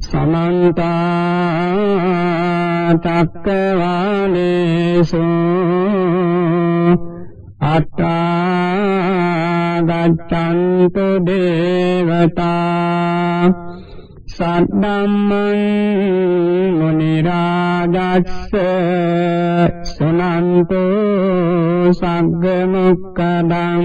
සමන්ත චක්කවාලේසු අත්තා ගච්ඡන්තු දේවතා සද්දම්මං මුනි රාජස්ස සුනන්තු සග්ග මොක්කදං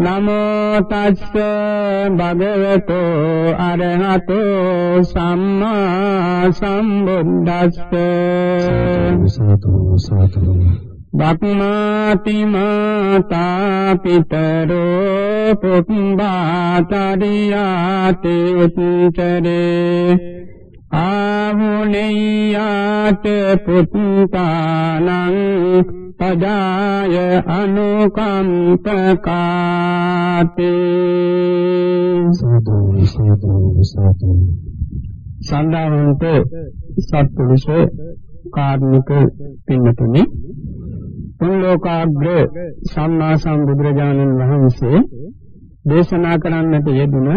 නමෝ තස්ස භගවතෝ අරහතෝ සම්මා සම්බුද්දස්ස සාතු සාතු බක්මාති මාතා පිතරෝ පුම්බාතරියාති උච්චරේ ආහුනේයාත පුත්තානං පදාය අනුකම්පකාති සාතු සාතු සාතු සන්දාවන්ත සත්පුරුෂ කාර්මික පින්නතුනි තුන්ලෝකාග්‍ර සම්මා සම්බුදුරජාණන් වහන්සේ දේශනා කරන්නට යෙදුන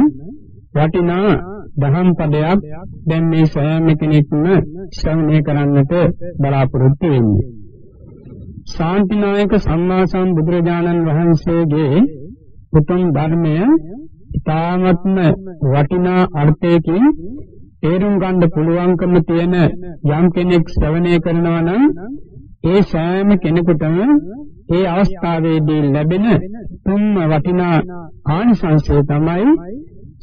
වටිනා දහම් පදයක් දැන් මේ සෑම කෙනෙක්ම ශ්‍රවණය කරන්නට බලාපොරොත්තු වෙන්නේ. ශාන්තිනායක සම්මා සම්බුදුරජාණන් වහන්සේගේ උතුම් ධර්මය ඉතාමත්ම වටිනා අර්ථයකින් තේරුම් ගන්න පුළුවන්කම තියෙන යම් කෙනෙක් ශ්‍රවණය කරනවා නම් ඒ සෑම කෙනෙකුටම ඒ අවස්ථාවේදී ලැබෙන තුන්ම වටිනා ආනිසංසය තමයි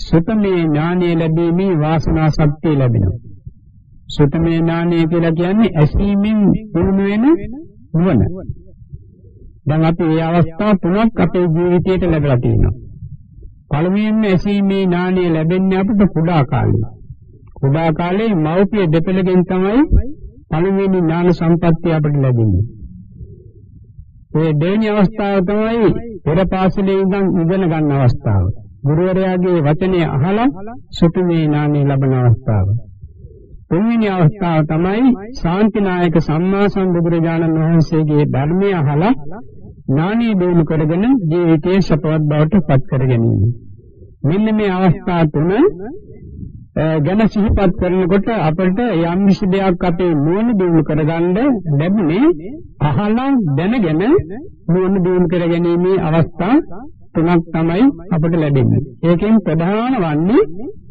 සුතමේ ඥානය ලැබීමේ වාසනා ශක්තිය ලැබෙනවා. සුතමේ ඥානය කියලා කියන්නේ ඇසීමෙන් පුරුදු වෙන නුවණ. දැන් අපි මේ අවස්ථා තුනක් අපේ ජීවිතයට ලැබලා තියෙනවා. පළමුවෙන්ම ඇසීමේ ඥානය ලැබෙන්නේ අපිට කුඩා කාලේ. කුඩා කාලේ මව්පිය දෙපළගෙන් තමයි පළවෙනි ඥාන සම්පත්තිය අපිට ලැබෙන්නේ. ඒ දෙවෙනි අවස්ථාව තමයි පෙර පාසලේ ඉඳන් ඉගෙන ගන්න අවස්ථාව. ගුරුවරයාගේ වචනේ අහලා සුතුමේ ඥානෙ ලබන අවස්ථාව. තුන්වෙනි අවස්ථාව තමයි ශාන්තිනායක සම්මා සම්බුදුරජාණන් වහන්සේගේ ධර්මය අහලා ඥානෙ දිනු කරගෙන ජීවිතයේ සපවත් බවට පත් කර ගැනීම. මෙන්න මේ අවස්ථා තුන ගැන සිහිපත් කරනකොට අපිට යම් කිසි දෙයක් අපේ නුවණ දිනු කරගන්න ලැබුණේ අහලා දැනගෙන නුවණ දිනු කරගැනීමේ අවස්ථා තුනක් තමයි අපිට ලැබෙන්නේ. ඒකෙන් ප්‍රධාන වන්නේ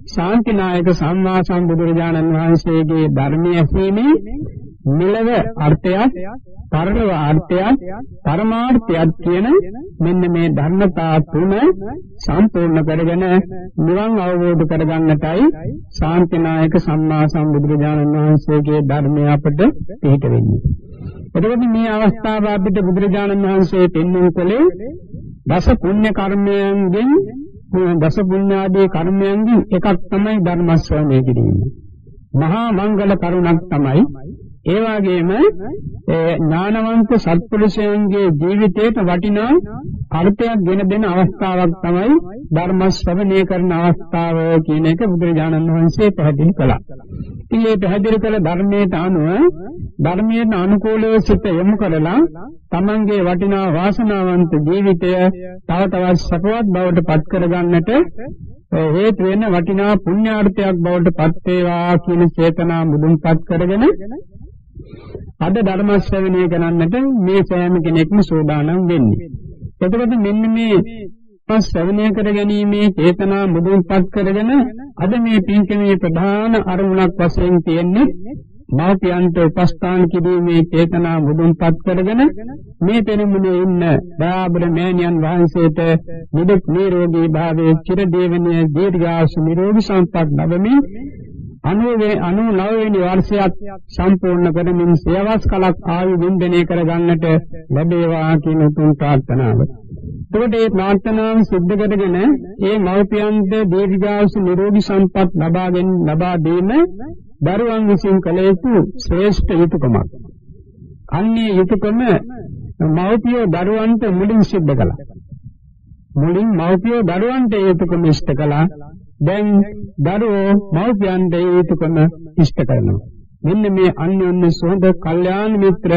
ශාන්තිනායක සම්මා සම්බුදුරජාණන් වහන්සේගේ ධර්මය ඇසීමේ මෙලව අර්ථයක් පරලොව අර්ථයක් පරමාර්ථයක් කියන මෙන්න මේ ධර්මතා තුන සම්පූර්ණ කරගෙන නිවන් අවබෝධ කරගන්නටයි ශාන්තිනායක සම්මා සම්බුදුරජාණන් වහන්සේගේ ධර්මය අපට පිළිට වෙන්නේ. එතකොට මේ අවස්ථාව අපිට බුදුරජාණන් වහන්සේ පෙන්වන කලේ දස පුණ්‍ය කර්මයන්ගෙන් දස පුණ්‍යාදී කර්මයන්ගෙන් එකක් තමයි ධර්ම ශ්‍රවණය කිරීම. මහා මංගල කරුණක් තමයි ඒ වගේම ඥානවන්ත සත්පුරුෂයන්ගේ ජීවිතයට වටිනා අර්ථයක් ගෙන දෙන අවස්ථාවක් තමයි ධර්ම ශ්‍රවණය කරන අවස්ථාව කියන එක බුදුරජාණන් වහන්සේ පැහැදිලි කළා. ඉතින් මේ පැහැදිලි කළ ධර්මයට අනුව ධර්මයට අනුකූලව සිත යොමු කරලා තමන්ගේ වටිනා වාසනාවන්ත ජීවිතය තව තවත් සපවත් බවට පත් කරගන්නට හේතු වෙන වටිනා පුණ්‍යාර්ථයක් බවට පත් වේවා කියන චේතනා මුදුන්පත් කරගෙන අද ධර්ම ශ්‍රවණය කරන්නට මේ සෑම කෙනෙක්ම සෝදානම් වෙන්නේ. එතකොට මෙන්න මේ ශ්‍රවණය කර ගැනීමේ චේතනා මුදුන්පත් කරගෙන අද මේ පින්කමේ ප්‍රධාන අරමුණක් වශයෙන් තියෙන්නේ මෞපියන්ට උපස්ථාන කිරීමේ චේතනා මුදුන්පත් කරගෙන මේ පෙනුමුනේ ඉන්න බාබර මෑණියන් වහන්සේට නිදුක් නිරෝගී භාවයේ චිර දේවනීය දීර්ඝාසු නිරෝගී සම්පත් ලැබෙමින් 99 වෙනි වර්ෂයත් සම්පූර්ණ කරමින් සේවස් කලක් ආයු වින්දනය කරගන්නට ලැබේවා කියන උතුම් ප්‍රාර්ථනාව. එතකොට මේ ප්‍රාර්ථනාව සිද්ධ කරගෙන මේ මව්පියන්ට දීර්ඝායුෂ නිරෝගී සම්පත් ලබාගෙන ලබා දීම දරුවන් විසින් කළ යුතු ශ්‍රේෂ්ඨ යුතුයකමක්. අන්නේ යුතුයකම මව්පියෝ දරුවන්ට මුලින් සිද්ධ කළා. මුලින් මව්පියෝ දරුවන්ට යුතුයකම ඉෂ්ට කළා. දැන් දරුවෝ මව්පියන්ට යුතුයකම ඉෂ්ට කරනවා. මෙන්න මේ අන්‍යෝන්‍ය සෝඳ කල්යාණ මිත්‍ර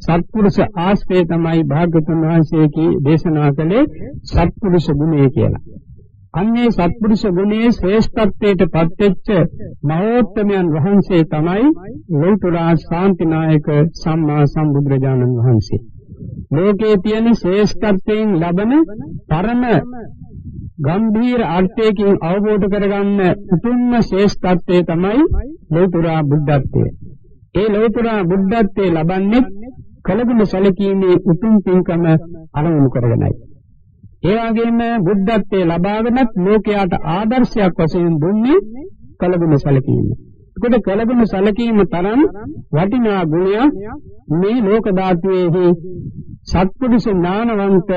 සත්පුරුෂ ආශ්‍රය තමයි භාග්‍යතුන් වහන්සේ කී දේශනා කළේ සත්පුරුෂ ගුණය කියලා. අන්නේ සත්පුරුෂ ගුණයේ ශ්‍රේෂ්ඨත්වයට පත්වෙච්ච මහෝත්තමයන් වහන්සේ තමයි ලෞතර ශාන්තිනායක සම්මා සම්බුදුරජාණන් වහන්සේ. ලෝකයේ තියෙන ශ්‍රේෂ්ඨත්වයෙන් ලබන පරම ගම්භීර අර්ථයකින් අවබෝධ කරගන්න උතුම්ම ශ්‍රේෂ්ඨත්වය තමයි ලෞතර බුද්ධත්වය. ඒ ලෞතර බුද්ධත්වයේ ලබන්නේ කලගුණ සැලකීමේ උතුම් පින්කම අරමුණු කරගෙනයි. ඒ වගේම බුද්ධත්වයේ ලබාගෙනත් ලෝකයට ආදර්ශයක් වශයෙන් දුන්නේ කලගුණ සැලකීම. ඒකට කලගුණ සැලකීම තරම් වටිනා ගුණයක් මේ ලෝක ධාතුවේහි සත්පුරුෂ ඥානවන්ත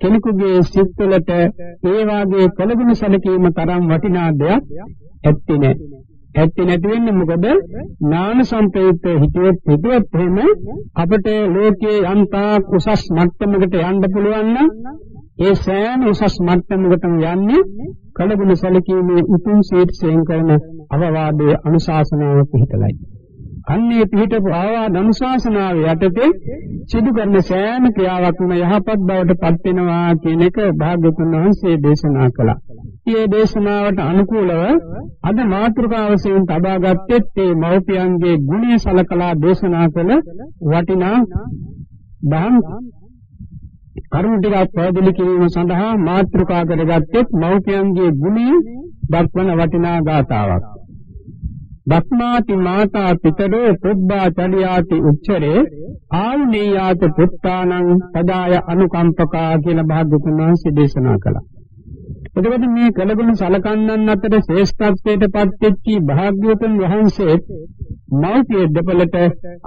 කෙනෙකුගේ සිත්වලට ඒ වාගේ කලගුණ සැලකීම තරම් වටිනා දෙයක් ඇත්තේ නැහැ. ඇත්තේ නැති වෙන්නේ මොකද? ඥාන සම්ප්‍රයුක්ත හිතුවත් හිතුවත් එහෙම අපිට ලෝකයේ යන්තා කුසස් මට්ටමකට යන්න පුළුවන් නම් ඒ සෑම උසස් මට්ටමකටම යන්නේ කලගුණ සැලකීමේ උතුම් ශීර්ෂයෙන් කරන අවවාදයේ අනුශාසනාව පිහිටලයි. අන්නේ පිහිටපු ආවාද අනුශාසනාව යටතේ සිදු කරන සෑම ක්‍රියාවක්ම යහපත් බවට පත් වෙනවා කියන එක භාග්‍යතුන් වහන්සේ දේශනා කළා. මේ දේශනාවට අනුකූලව අද මාතෘකාව වශයෙන් තබා ගත්තෙත් මේ මෞපියන්ගේ ගුණය සලකලා දේශනා කළ වටිනා දහම් කරුණු ටිකක් පැහැදිලි කිරීම සඳහා මාතෘකා කරගත්තෙත් මෞපියන්ගේ ගුණය දක්වන වටිනා ගාථාවක්. දක්මාති මාතා පිතරෝ පුබ්බා චලියාති උච්චරේ ආයුනේයාත පුත්තානං පදාය අනුකම්පකා කියලා භාග්‍යතුන් වහන්සේ දේශනා කළා. එතකොට මේ කළගුණ සලකන්නන් අතර ශ්‍රේෂ්ඨත්වයට පත්වෙච්චි භාග්‍යවතුන් වහන්සේ මෞපිය දෙපළට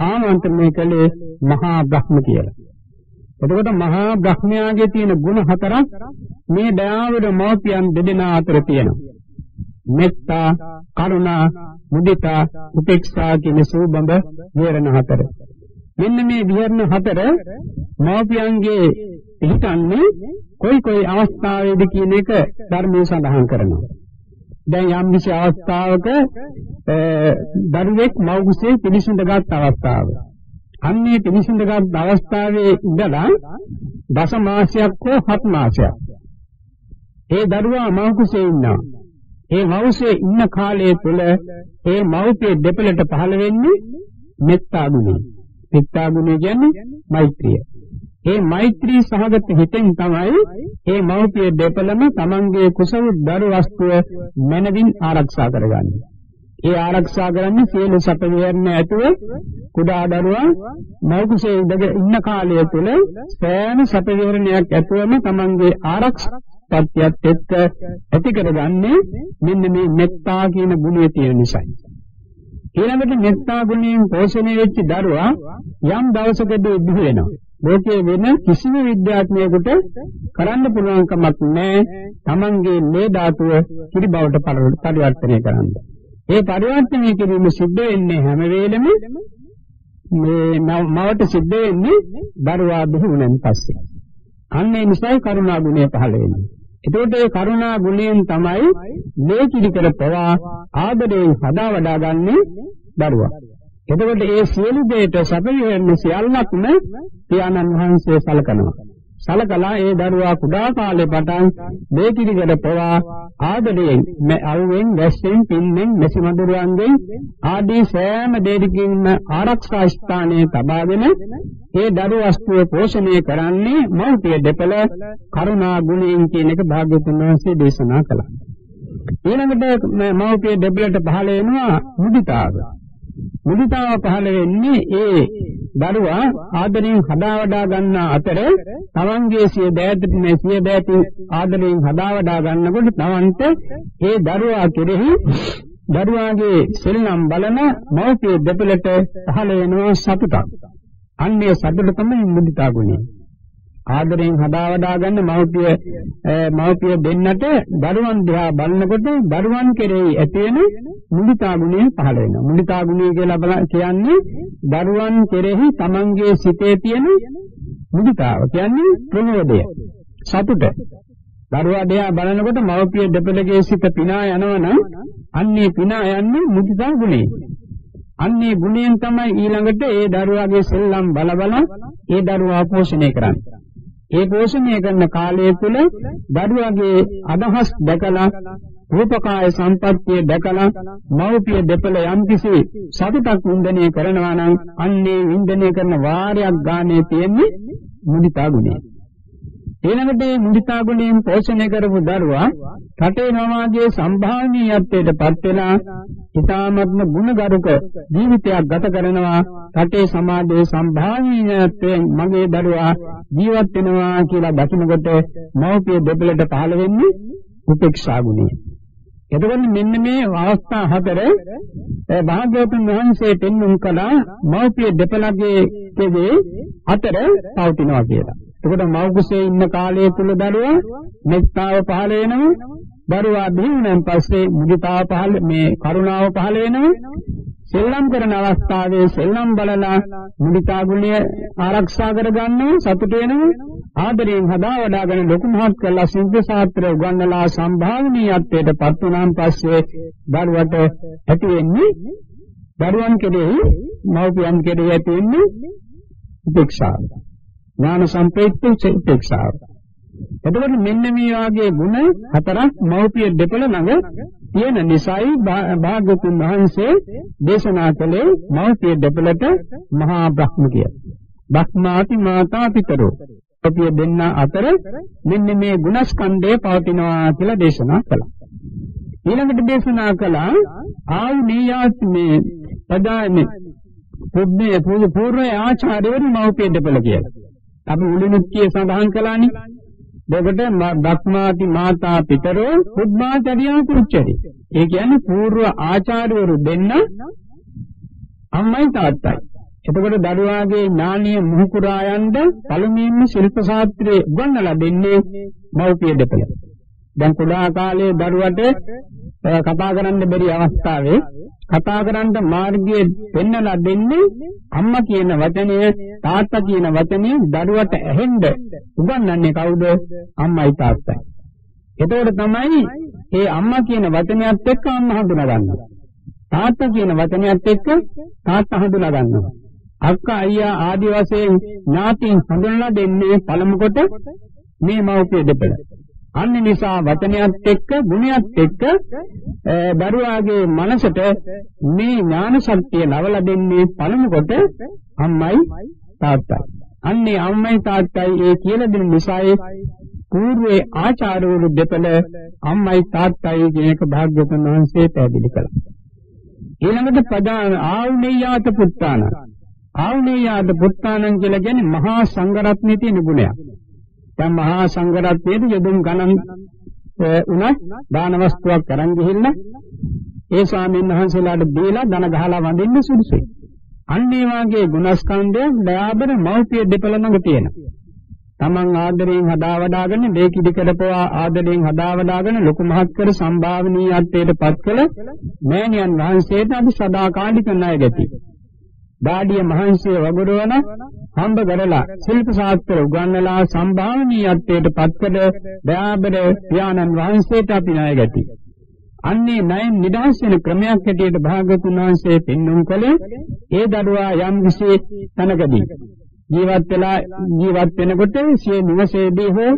ආමන්ත්‍රණය කළේ මහා බ්‍රහ්ම කියලා. එතකොට මහා බ්‍රහ්මයාගේ තියෙන ගුණ හතරක් මේ දයාවර මෞපියන් දෙදෙනා අතර තියෙනවා. මෙත්තා, කරුණා, මුදිතා, උපේක්ෂා කියන සූබඹ විහරණ හතර. මෙන්න මේ විහරණ හතර මෞපියන්ගේ පිළිතන්නේ කොයි කොයි අවස්ථාවේද කියන එක ධර්මයේ සඳහන් කරනවා. දැන් යම් කිසි අවස්ථාවක දරුවෙක් මව් කුසේ පිළිසඳගත් අවස්ථාව. අන්නේ පිළිසඳගත් අවස්ථාවේ ඉඳලා දස මාසයක් හෝ හත් මාසයක්. ඒ දරුවා මව් කුසේ ඉන්නවා. ඒ මව්සේ ඉන්න කාලය තුල ඒ මව්පිය දෙපළට පහළ වෙන්නේ මෙත්තා ගුණය. මෙත්තා ගුණය කියන්නේ මෛත්‍රිය. ඒ මෛත්‍රී සහගත හිතෙන් තමයි ඒ මව්පිය දෙපළම තමන්ගේ කුසල දරු වස්තුව මනවින් ආරක්ෂා කරගන්නේ. ඒ ආරක්ෂා කරන්නේ සියලු සැප විහරණ ඇතුව කුඩා දරුවා මව් කුසේ ඉන්න කාලය තුල සෑම සැප විහරණයක් ඇතුවම තමන්ගේ ආරක්ෂා සත්‍යයත් එක්ක ඇති කරගන්නේ මෙන්න මේ මෙත්තා කියන ගුණය තියෙන නිසායි. ඊළඟට මෙත්තා ගුණයෙන් පෝෂණය වෙච්ච දරුවා යම් දවසකදී බුදු වෙනවා. ලෝකයේ වෙන කිසිම විද්‍යාඥයෙකුට කරන්න පුළුවන් කමක් නැහැ. Tamange මේ ධාතුව කිරි බවට පරිවර්තනය කරන්න. ඒ පරිවර්තනය කිරීම සිද්ධ වෙන්නේ හැම වෙලෙම මේ මවට සිද්ධ වෙන්නේ දරුවා බිහි වුණාන් පස්සේ. අන්න ඒ නිසායි කරුණා ගුණය පහළ වෙන්නේ. එතකොට ඒ කරුණා ගුණයෙන් තමයි මේ කිරිකර පවා ආදරයෙන් හදා වඩා ගන්නේ දරුවා. එතකොට ඒ සියලු දේට සැපයෙන්න සියල්ලක්ම පියාණන් වහන්සේ සලකනවා. සලකලා ඒ දරුවා කුඩා කාලේ පටන් මේ කිරිකර පවා ආදරයෙන් මේ අවුෙන් වැස්සෙන් පින්නෙන් මෙසි මදුරුවන්ගෙන් ආදී සෑම දෙයකින්ම ආරක්ෂා ස්ථානයේ තබාගෙන ඒ දරු වස්තුව පෝෂණය කරන්නේ මෞර්තිය දෙපළ කරුණා ගුණයෙන් කියන එක භාග්‍යවතුන් වහන්සේ දේශනා කළා. ඊළඟට මෞර්තිය දෙපළට පහළ වෙනවා මුදිතාව. මුදිතාව පහළ වෙන්නේ ඒ දරුවා ආදරයෙන් හදා වඩා ගන්නා අතර තමන්ගේ සිය දෑතට මේ සිය දෑතින් ආදරයෙන් හදා වඩා ගන්නකොට තමන්ට ඒ දරුවා කෙරෙහි දරුවාගේ සෙල්ලම් බලන මෞපිය දෙපළට පහළ වෙනවා සතුටක්. අන්නේ සතුට තමයි මුදිතා ගුණය. ආදරෙන් හදා වඩා ගන්න මව්පිය මව්පිය දෙන්නට දරුවන් දිහා බලනකොට දරුවන් කෙරෙහි ඇති වෙන මුදිතා ගුණය පහළ වෙනවා. මුදිතා ගුණය කියලා කියන්නේ දරුවන් කෙරෙහි තමන්ගේ සිතේ තියෙන මුදිතාව. කියන්නේ ප්‍රමෝදය. සතුට. දරුවා දිහා බලනකොට මව්පිය දෙපළගේ සිත පිනා යනවනම් අන්නේ පිනා යන්නේ මුදිතා ගුණේ. අන්නේ ගුණයෙන් තමයි ඊළඟට ඒ දරුවාගේ සෙල්ලම් බල බල ඒ දරුවා පෝෂණය කරන්නේ. ඒ පෝෂණය කරන කාලය තුල දරුවගේ අදහස් දැකලා රූපකාය සම්පත්තිය දැකලා මෞපිය දෙපළ යම්කිසි සතුටක් වින්දනය කරනවා නම් අන්නේ වින්දනය කරන වාරයක් ගානේ තියෙන්නේ මුදිතා ගුණය. ඊළඟට මේ මුදිතා ගුණයෙන් පෝෂණය කරපු දරුවා රටේ සමාජයේ සම්භාවනීයත්වයට පත් වෙලා ඉතාමත්ම ගුණගරුක ජීවිතයක් ගත කරනවා රටේ සමාජයේ සම්භාවනීයත්වයෙන් මගේ දරුවා ජීවත් වෙනවා කියලා දකිනකොට මව්පිය දෙපළට පහළ වෙන්නේ උපේක්ෂා ගුණය. එතකොට මෙන්න මේ අවස්ථා හතර භාග්‍යවතුන් වහන්සේ පෙන්වුම් කළා මව්පිය දෙපළගේ කෙරේ අතර පවතිනවා කියලා. එතකොට මව් කුසේ ඉන්න කාලය තුල දරුවා මෙත්තාව පහළ වෙනවා. දරුවා බිහිවුණන් පස්සේ මුදිතාව පහළ මේ කරුණාව පහළ වෙනවා. සෙල්ලම් කරන අවස්ථාවේ සෙල්ලම් බලලා මුදිතා ගුණය ආරක්ෂා කරගන්නවා සතුට වෙනවා. ආදරයෙන් හදා වඩාගෙන ලොකු මහත් කළා සිද්ධ ශාස්ත්‍ර උගන්වලා සම්භාවනීයත්වයට පත් වුණාන් පස්සේ දරුවට ඇති වෙන්නේ දරුවන් කෙරෙහි මව්පියන් කෙරෙහි ඇති වෙන්නේ උපේක්ෂාව. ඥාන සම්ප්‍රේක්ෂ උපේක්ෂාව. එතකොට මෙන්න මේ වාගේ ಗುಣ හතරක් මෞපිය දෙපළ ළඟ තියෙන නිසායි භාග්‍යතුන් වහන්සේ දේශනා කළේ මෞපිය දෙපළට මහා බ්‍රහ්ම කිය. බ්‍රහ්මාති මාතා පිතරෝ. මෞපිය දෙන්න අතර මෙන්න මේ ගුණස්කන්ධය පවතිනවා කියලා දේශනා කළා. ඊළඟට දේශනා කළා ආයුනීයාත් මේ පදානේ පුබ්බේ පූර්ව ආචාර්යවරු මෞපිය දෙපළ කියලා. අපි මුලිනුත් කිය සඳහන් කළානේ. දෙකට බක්මාති මාතා පිතරෝ පුබ්බාචරියා කුච්චරි. ඒ කියන්නේ పూర్ව ආචාර්යවරු දෙන්න අම්මයි තාත්තයි. එතකොට දරුවාගේ ඥානීය මුහුකුරා යන්න පළමුවෙන්ම ශිල්ප ශාස්ත්‍රයේ උගන්වලා දෙන්නේ මව්පිය දෙපළ. දැන් කුඩා කාලයේ දරුවට කතා කරන්න බැරි අවස්ථාවේ කතා කරන්න මාර්ගයේ පෙන්වලා දෙන්නේ අම්මා කියන වචනය තාත්තා කියන වචනය දරුවට ඇහෙන්න. උගන්වන්නේ කවුද? අම්මයි තාත්තයි. එතකොට තමයි මේ අම්මා කියන වචනයත් එක්ක අම්මා හඳුනා ගන්නවා තාත්තා කියන වචනයත් එක්ක තාත්තා හඳුනා ගන්නවා අක්කා අයියා ආදි වශයෙන් ඥාතීන් හඳුන්ලා දෙන්නේ පළමු කොට මේ මව්පිය දෙපළ අන්න නිසා වචනයත් එක්ක ගුණයත් එක්ක දරුවාගේ මනසට මේ ඥාන ශක්තිය ලවලා දෙන්නේ පළමු කොට අම්මයි තාත්තයි. අන්නේ අම්මයි තාත්තයි ඒ කියලා දෙන නිසායි పూర్වේ ආචාර්යවරු දෙපළ අම්මයි තාත්තයි කියන එක භාග්‍යවතුන් වහන්සේ පැහැදිලි කළා. ඊළඟට ප්‍රධාන ආවුනේයාත පුත්තාන. ආවුනේයාත පුත්තානන් කියලා කියන්නේ මහා සංඝරත්නයේ තියෙන ගුණයක්. දැන් මහා සංඝරත්නයේ යදුම් ගණන් උනත් දාන වස්තුවක් අරන් ගිහිල්ලා ඒ ස්වාමීන් වහන්සේලාට දීලා ධන ගහලා වඳින්න සුදුසුයි. අන්න ඒ වාගේ ගුණස්කන්ධය දයාබර මෞපිය දෙපළ ළඟ තියෙනවා. තමන් ආදරයෙන් හදා වඩාගෙන මේ කිඩි කරපුවා ආදරයෙන් හදා වඩාගෙන ලොකු මහත් කර සම්භාවනීයත්වයට පත් කළ මෑණියන් වහන්සේට අපි සදාකාලික ණය ගැති. දාඩිය මහන්සිය වගුරුවන හම්බ කරලා ශිල්ප ශාස්ත්‍ර උගන්වලා සම්භාවනීයත්වයට පත්කඩ දයාබර පියාණන් වහන්සේට අපි ණය ගැති. අන්නේ ණයෙන් නිදහස් වෙන ක්‍රමයක් හැටියට භාගතුන් වහන්සේ පෙන්වුම් කළේ ඒ දරුවා යම් කිසි තැනකදී ජීවත් වෙලා ජීවත් වෙනකොට සිය නිවසේදී හෝ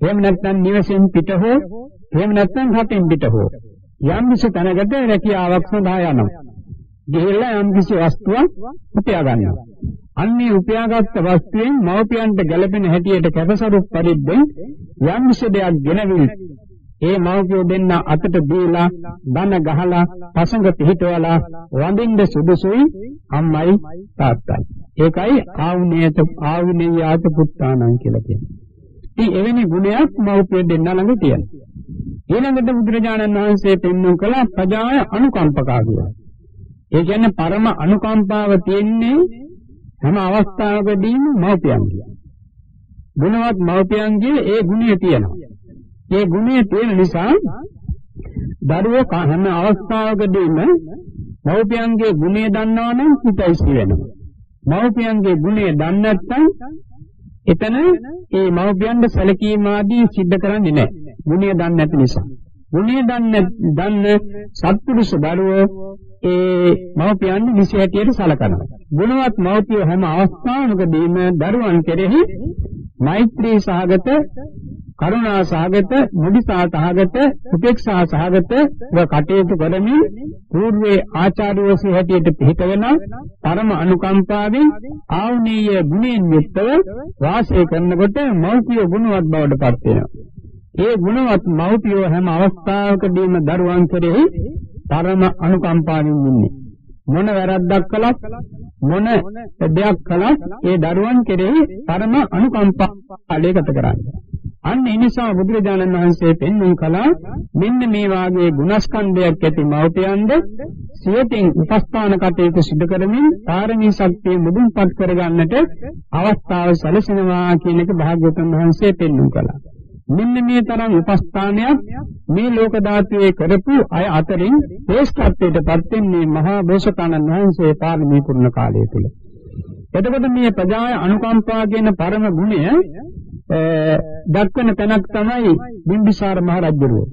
එහෙම නැත්නම් නිවසෙන් පිට හෝ එහෙම නැත්නම් හතෙන් පිට හෝ යම් කිසි තැනකට රැකියාවක් සඳහා යනවා. ගිහිල්ලා යම් කිසි වස්තුවක් උපයා ගන්නවා. අන්නේ උපයාගත් වස්තුවෙන් මව්පියන්ට ගැළපෙන හැටියට කැපසරු පරිද්දෙන් යම් කිසි දෙයක් ගෙනවිල් ඒ මව්පියෝ දෙන්න අතට දීලා දන ගහලා පසඟ පිහිටවලා වඳින්න සුදුසුයි අම්මයි තාත්තයි. ඒකයි ආවුනේත ආවුනේයාත පුත්තානං කියලා කියන්නේ. ඉතින් එවැනි ගුණයක් මව්පිය දෙන්න ළඟ තියෙනවා. ඊළඟට බුදුරජාණන් වහන්සේ පෙන්වන කළ ප්‍රජාය අනුකම්පකා කියලා. ඒ කියන්නේ පරම අනුකම්පාව තියෙන්නේ හැම අවස්ථාවකදීම මව්පියන්ගේ. ගුණවත් මව්පියන්ගේ ඒ ගුණය තියෙනවා. ඒ ගුණය තියෙන නිසා දරුවෝ හැම අවස්ථාවකදීම මව්පියන්ගේ ගුණය දන්නවා නම් හිතයිසි වෙනවා. මව්පියන්ගේ ගුණය දන්නේ නැත්නම් එතන ඒ මව්පියන්ගේ සැලකීම ආදී සිද්ධ කරන්නේ නැහැ. ගුණය දන්නේ නැති නිසා. ගුණය දන්නේ දන්න සත්පුරුෂ දරුවෝ ඒ මව්පියන් නිසි හැටියට සලකනවා. ගුණවත් මව්පියෝ හැම අවස්ථාවකදීම දරුවන් කෙරෙහි මෛත්‍රී සහගත කරුණා සහගත මුදිතා සහගත උපේක්ෂා සහගත කටයුතු කරමින් పూర్වේ ආචාර්යවසි හැටියට පිහිට වෙන පරම අනුකම්පාවෙන් ආවනීය ගුණෙන් යුක්තව වාසය කරනකොට මෞඛ්‍ය ගුණවත් බවට පත් වෙනවා. ඒ ගුණවත් මෞඛ්‍යෝ හැම අවස්ථාවකදීම දරුවන් කෙරෙහි පරම අනුකම්පාවෙන් ඉන්නේ. මොන වැරද්දක් කළත් මොන දෙයක් කළත් ඒ දරුවන් කෙරෙහි පරම අනුකම්පාවලයකට කරන්නේ. අන්න ඒ නිසා බුදුරජාණන් වහන්සේ පෙන්වන කලා මෙන්න මේ වාගේ ගුණස්කන්ධයක් ඇති මව්පියන්ද සියතින් උපස්ථාන කටයුතු සිදු කරමින් ධාර්මී ශක්තිය මුදුන්පත් කරගන්නට අවස්ථාව සැලසෙනවා කියන එක භාග්‍යවතුන් වහන්සේ පෙන්වු කළා. මෙන්න මේ තරම් උපස්ථානයක් මේ ලෝක ධාතුවේ කරපු අය අතරින් ශ්‍රේෂ්ඨත්වයට පත් වෙන්නේ මහා බෝසතාණන් වහන්සේ පාරමී පුරන කාලය තුල. එතකොට මේ ප්‍රජාය අනුකම්පා කියන පරම ගුණය දක්වන තැනක් තමයි බිම්බිසාර මහරජුරුව.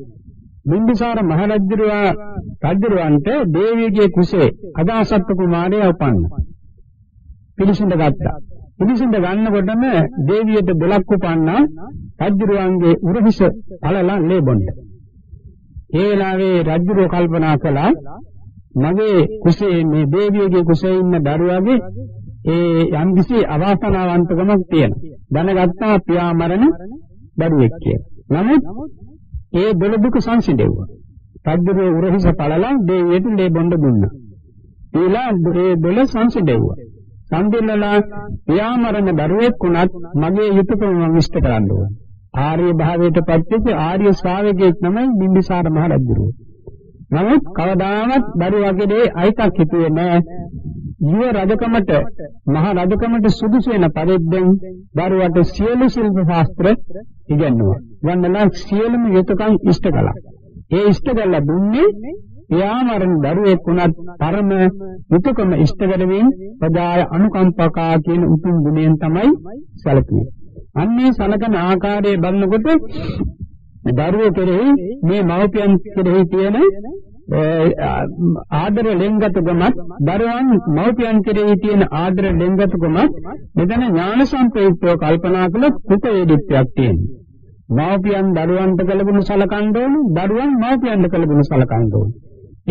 බිම්බිසාර මහරජුරුවා රජුරවන්ට දේවියගේ කුසේ අදාසත්තු කුමාරයා උපන්න. පිළිසිඳ ගත්තා. පිළිසිඳ ගන්නකොටම දේවියට බොලක් උපන්නා රජුරවන්ගේ උරහිස පළලා ලේබොන්න. ඒ වෙලාවේ රජුරෝ කල්පනා කළා මගේ කුසේ මේ දේවියගේ කුසේ ඉන්න දරුවාගේ ඒ යම්කිසි අවාසනාවන්තකමක් තියෙනවා. දැනගත්තා පියා මරණ දරුවෙක් කියලා. නමුත් ඒ බොල දුක සංසිඳෙව්වා. රජුගේ උරහිස පළලා දෙවියට ලේ බොණ්ඩ දුන්නා. ඊළා ඒ බොල සංසිඳෙව්වා. සංදිල්ලලා පියා මරණ දරුවෙක් වුණත් මගේ යුතුයකම මම ඉෂ්ට කරන්න ඕන. ආර්ය භාවයට පත්වෙච්ච ආර්ය ශ්‍රාවකයෙක් තමයි බිම්බිසාර මහ රජුගේ. නමුත් කවදාවත් දරුවගේ අයිතක් හිතුවේ නෑ. ඊව රජකමට මහ රජකමට සුදුසු වෙන පරිද්දෙන් දරුවට සියලු ශිල්ප ශාස්ත්‍ර ඉගෙනුවා. වන්නලා සියලුම යුතුයකම් ඉෂ්ට කළා. ඒ ඉෂ්ට කළා දුන්නේ එයාමරණ දරුවෙක් වුණත් පරම යුතුයකම ඉෂ්ට කරමින් පදාය අනුකම්පකා කියන උතුම් ගුණයෙන් තමයි සැලකුවේ. අන්නේ සලකන ආකාරයේ බලනකොට දරුවෝ කෙරෙහි මේ මව්පියන් කෙරෙහි තියෙන ආදර ලෙන්ගතකමත් දරුවන් මව්පියන් කෙරෙහි තියෙන ආදර ලෙන්ගතකමත් මෙතන ඥාන සම්ප්‍රයුක්තව කල්පනා කළොත් කුපේදිත්‍යක් තියෙනවා. මව්පියන් දරුවන්ට කළගුණ සලකන්න ඕන, දරුවන් මව්පියන්ට කළගුණ සලකන්න ඕන.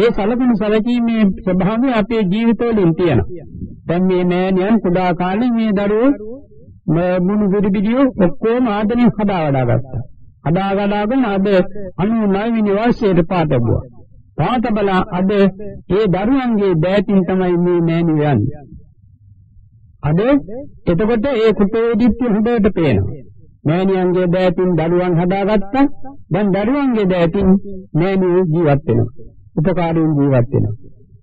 ඒ සලකුණු සැලකීමේ ස්වභාවය අපේ ජීවිතවලින් තියෙනවා. දැන් මේ මෑණියන් කුඩා කාලේ මේ දරුවෝ මුණු විදිවිදියෝ ඔක්කොම ආදරෙන් හදා වඩා ගත්තා. හදා වඩාගෙන අද 99 වෙනි වර්ෂයට පාතබුවා. පාතබලා අද ඒ දරුවන්ගේ දෑතින් තමයි මේ මෑණියෝ යන්නේ. අද එතකොට ඒ කුටේදීත්‍ය හොඳට පේනවා. මෑණියන්ගේ දෑතින් දරුවන් හදාගත්තා. දැන් දරුවන්ගේ දෑතින් මෑණියෝ ජීවත් වෙනවා. උපකාරයෙන් ජීවත් වෙනවා.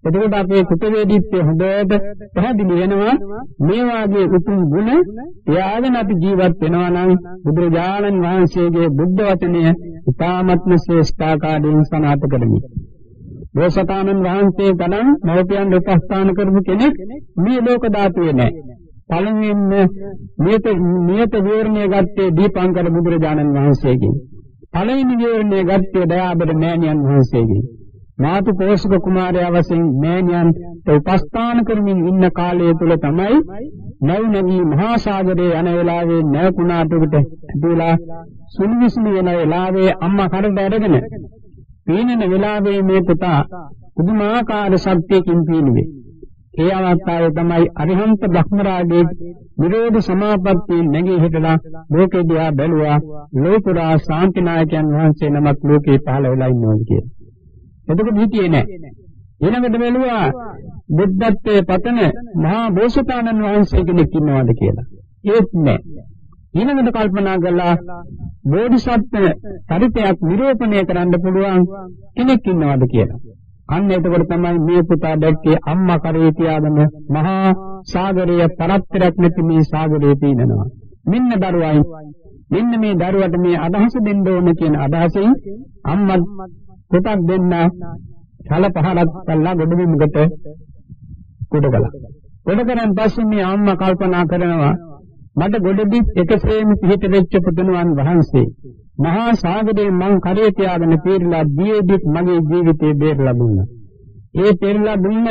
එතකොට අපේ කුටවේදීත්වය හොඳට පැහැදිලි වෙනවා මේ වාගේ උතුම් ගුණ එයාගෙන අපි ජීවත් වෙනවා නම් බුදුරජාණන් වහන්සේගේ බුද්ධ වචනය ඉතාමත්ම ශ්‍රේෂ්ඨාකාරයෙන් සනාථ කරමි. බෝසතාණන් වහන්සේ ගණන් මෞපියන් උපස්ථාන කරපු කෙනෙක් මේ ලෝක ධාතුවේ නැහැ. පළමුවෙන්ම නියත නියත විවරණය ගත්තේ දීපංකර බුදුරජාණන් වහන්සේගෙන්. පළවෙනි විවරණය ගත්තේ දයාබර මෑණියන් වහන්සේගෙන්. මාතු පෝෂක කුමාරයා වශයෙන් මෑණියන්ට උපස්ථාන කරමින් ඉන්න කාලය තුල තමයි නැව් නැගී මහා සාගරයේ යන වෙලාවේ නැවුණාටකට ඇදලා සුළු විසුළු වෙන වෙලාවේ අම්මා කඩට අරගෙන පීනන වෙලාවේ මේ පුතා පුදුමාකාර ශක්තියකින් පීනුවේ. ඒ අවස්ථාවේ තමයි අරිහන්ත බ්‍රහ්මරාජයේ විරෝධ සමාපත්තිය නැගී හිටලා ලෝකෙ දිහා බැලුවා ලෝකුරා ශාන්තිනායකයන් වහන්සේ නමක් ලෝකේ පහළ වෙලා ඉන්නවා කියලා. එතකොට හිතියේ නැහැ. ඊළඟට බැලුවා බුද්ධත්වයේ පතන මහා බෝසතාණන් වහන්සේ කෙනෙක් ඉන්නවද කියලා. ඒත් නැහැ. ඊළඟට කල්පනා කළා බෝධිසත්ව චරිතයක් නිරූපණය කරන්න පුළුවන් කෙනෙක් ඉන්නවද කියලා. අන්න එතකොට තමයි මේ පුතා දැක්කේ අම්මා කරේ තියාගෙන මහා සාගරයේ පරත්තරක් නැති මේ සාගරයේ පීනනවා. මෙන්න දරුවයි මෙන්න මේ දරුවට මේ අදහස දෙන්න ඕන කියන අදහසින් අම්මා පුතක් දෙන්න කල පහරක් කළා ගොඩබිමකට කොට කළා. කොට කරන් පස්සේ මේ අම්මා කල්පනා කරනවා මට ගොඩබිත් එකසේම පිහිට වෙච්ච පුදුනුවන් වහන්සේ මහා සාගරේ මං කරේ තියාගෙන පීරලා දීෙදිත් මගේ ජීවිතේ බේරලා දුන්නා. ඒ පෙරලා දුන්න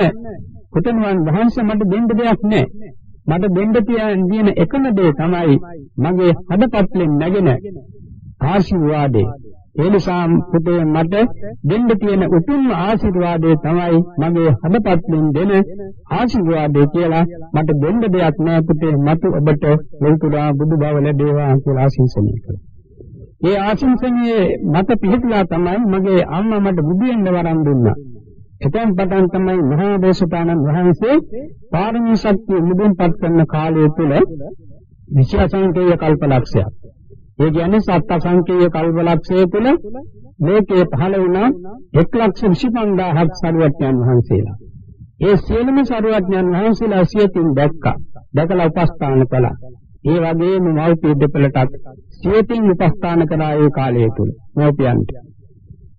පුදුනුවන් වහන්සේ මට දෙන්න දෙයක් නැහැ. මට දෙන්න තියෙන එකම දේ තමයි මගේ හදපත්ලෙන් නැගෙන ආශිර්වාදේ. ඒ නිසා පුතේ මට දෙන්න තියෙන උතුම් ආශිර්වාදය තමයි මගේ හදපත්ලෙන් දෙන ආශිර්වාදය කියලා මට දෙන්න දෙයක් නෑ පුතේ මතු ඔබට ලෞතුරා බුදු බව ලැබේවා කියලා ආශිංසනය කළා. ඒ ආශිංසනයේ මත පිහිටලා තමයි මගේ අම්මා මට බුදු වෙන්න වරන් දුන්නා. එතෙන් පටන් තමයි මහා බෝසතාණන් වහන්සේ පාරමී ශක්තිය මුදුන්පත් කරන කාලය තුල විශ්වාසංකේය කල්පලක්ෂයක්. ඒ කියන්නේ සත්ත සංකේය කල්පලක්ෂය තුල මේකේ පහළ වුණා 125000ක් සරුවත්යන් වහන්සේලා. ඒ සියලුම සරුවත්යන් වහන්සේලා සියතින් දැක්කා. දැකලා උපස්ථාන කළා. ඒ වගේම මෞපිය දෙපළටත් සියතින් උපස්ථාන කළා ඒ කාලය තුල මෞපියන්ට.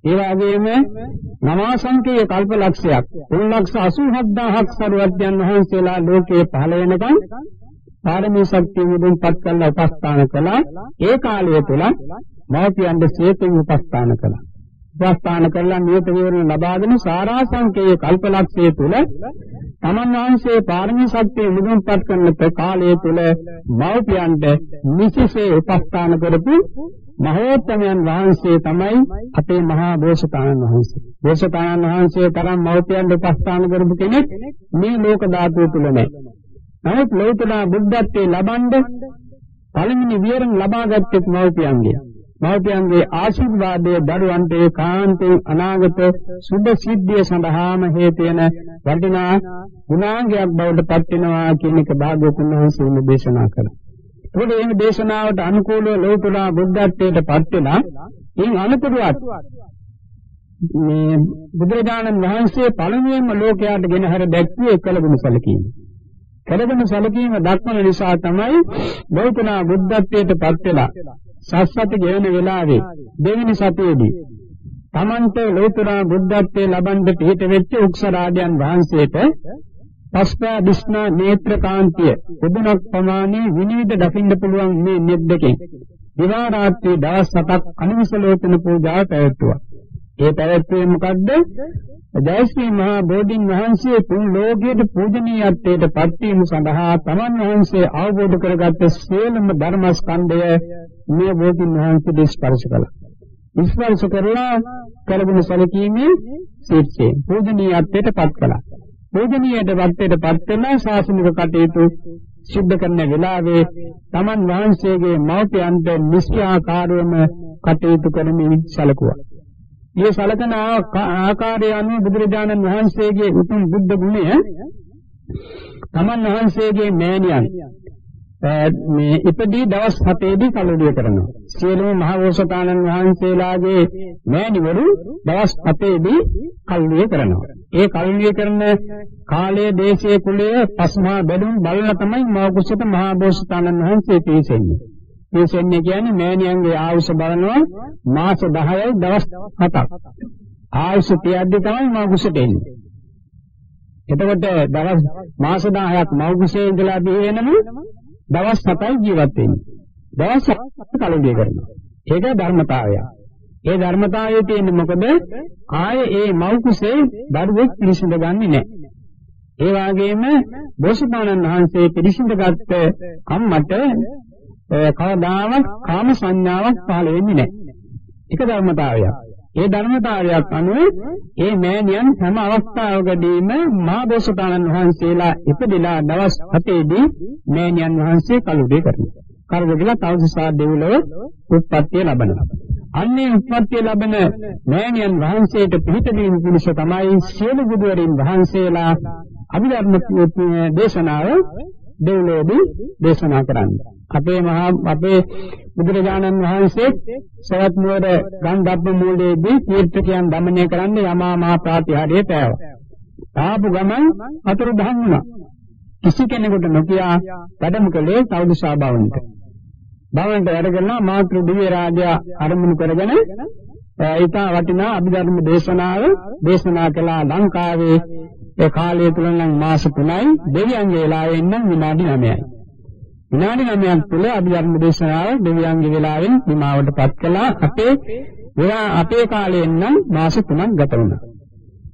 ඒ වගේම නවාසංකේය කල්පලක්ෂයක් 387000ක් සරුවත්යන් වහන්සේලා ලෝකේ පහළ වෙනකන් පාරමී ශක්තිය මුදුන්පත් කරලා උපස්ථාන කළා ඒ කාලය තුල මෞපියන්ද සේතුන් උපස්ථාන කළා උපස්ථාන කරලා නියත විවරණ ලබාගෙන සාරාංශකයේ කල්පලක්ෂය තුල තමන් වහන්සේ පාරමී ශක්තිය මුදුන්පත් කරන කාලය තුල මෞපියන්ට නිසිසේ උපස්ථාන කරපු මහෝත්තමයන් වහන්සේ තමයි අපේ මහා බෝසතාණන් වහන්සේ. බෝසතාණන් වහන්සේ තරම් මෞපියන්ට උපස්ථාන කරපු කෙනෙක් මේ ලෝක ධාතුව තුල නැහැ. නමුත් ලෞතර බුද්ධත්වයේ ලබනද පළවෙනි විවරණ ලබාගත්තේ මව්පියන්ගේ. මව්පියන්ගේ ආශිර්වාදයේ දරුවන්ට ඒකාන්තයෙන් අනාගත සුබ සිද්ධිය සඳහාම හේතු වෙන වටිනා ගුණාංගයක් බවට පත් වෙනවා කියන එක භාග්‍යවතුන් වහන්සේ දේශනා කළා. ඒකේ මේ දේශනාවට අනුකූලව ලෞතර බුද්ධත්වයට පත් වෙලා ඉන් අනුකූලවත් මේ බුදුරජාණන් වහන්සේ පළමුවෙන්ම ලෝකයට ගෙන හැර දැක්වේ කළගුණ සැලකීම. කළගුණ සැලකීම දක්වන නිසා තමයි ගෞතම බුද්ධත්වයට පත් වෙලා සස්සති ගෙවන වෙලාවේ දෙවෙනි සතියේදී තමන්ට ලෝතර බුද්ධත්වයේ ලබන්න පිහිට වෙච්ච උක්සරාජයන් වහන්සේට පස්පා දිස්නා නේත්‍රකාන්තිය උදුනක් ප්‍රමාණේ විනිවිද දකින්න පුළුවන් මේ නෙත් දෙකෙන් දිවා රාත්‍රී දවස් 7ක් අනිවිසලෝචන පූජාව පැවැත්වුවා. ඒ පැවැත්වුවේ මොකද්ද? ජයශ්‍රී මහා බෝධින් වහන්සේ තුන් ලෝකයේ පූජනීයත්වයට පත් වීම සඳහා තමන් වහන්සේ අවබෝධ කරගත් සියලුම ධර්මස්කන්ධය මේ බෝධින් වහන්සේ ස්පර්ශ කළා. ස්පර්ශ කරලා කරගෙන සැලකීමේ ශීර්ෂයෙන් පූජනීයත්වයට පත් කළා. පූජනීයට වත්තේට පත් වෙන ශාසනික කටයුතු සිද්ධ කරන වෙලාවේ තමන් වහන්සේගේ මෞපියන්ට නිශ්චයාකාරවම කටයුතු කරමින් සැලකුවා. මේ සලකන ආකාරය අනුව බුදුරජාණන් වහන්සේගේ උතුම් බුද්ධ ගුණය තමන් වහන්සේගේ මෑණියන් මේ ඉපදී දවස් 7ේදී කලුරිය කරනවා. සියලුම මහවෝසතාණන් වහන්සේලාගේ මෑණිවරු දවස් 7ේදී කලුරිය කරනවා. ඒ කලුරිය කරන කාලයේ දේශයේ කුලයේ පස්මා බැලුම් බලලා තමයි මෞකුසත මහබෝසතාණන් වහන්සේ පිළිසෙන්නේ. පිළිසෙන්නේ කියන්නේ මෑණියන්ගේ ආයුෂ බලනවා මාස 10යි දවස් 7ක්. ආයුෂ තියද්දි තමයි මෞකුසට එන්නේ. එතකොට දවස් මාස 10ක් මෞකුසේ ඉඳලා බිහි වෙනම දවස් 7යි ජීවත් වෙන්නේ. දවස් 7 කලුරිය කරනවා. ඒක ධර්මතාවය. ඒ ධර්මතාවයේ තියෙන්නේ මොකද? ආයේ ඒ මෞකුසේ දරුවෙක් පිළිසිඳ ගන්නෙ නැහැ. ඒ වගේම බෝසතාණන් වහන්සේ පිළිසිඳගත් අම්මට කවදාවත් කාම සංඥාවක් පහළ වෙන්නේ නැහැ. ඒක ධර්මතාවයක්. ඒ ධර්මතාවයක් අනුව ඒ මෑණියන් හැම අවස්ථාවකදීම මහා බෝසතාණන් වහන්සේලා ඉපදෙලා දවස් 7ේදී මෑණියන් වහන්සේ කලුඩේ කරනවා. කලුඩේලා තවසසා දෙව්ලොව උත්පත්තිය ලබනවා. අන්නේ උත්පත්තිය ලබන මෑණියන් වහන්සේට පිහිටවීම පිණිස තමයි සියලු බුදුවරින් වහන්සේලා අභිධර්ම දේශනාව දෙව්ලෝදී දේශනා කරන්න. අපේ මහා අපේ බුදුරජාණන් වහන්සේ සවැත් නුවර ගන්ධබ්බ මූලයේදී තීර්ථකයන් দমনය කරන්න යමා මහා ප්‍රාතිහාර්ය පෑවා. ආපු ගමන් අතුරු දහන් වුණා. කිසි කෙනෙකුට නොකියා වැඩම කළේ සෞදු ශාභාවන්ට. භවන්ට වැඩ කරලා මාතෘ දිව්‍ය රාජයා අරමුණු කරගෙන ඊට වටිනා අභිධර්ම දේශනාව දේශනා කළා ලංකාවේ ඒ කාලය තුල නම් මාස 3යි දෙවියන්ගේ වෙලාවෙන් නම් විනාඩි 9යි. විනාඩි 9ක් තුල අභිධර්ම දේශනාව දෙවියන්ගේ වෙලාවෙන් නිමාවටපත් කළා. අපේ වෙලා අපේ කාලයෙන් නම් මාස 3ක් ගත වුණා.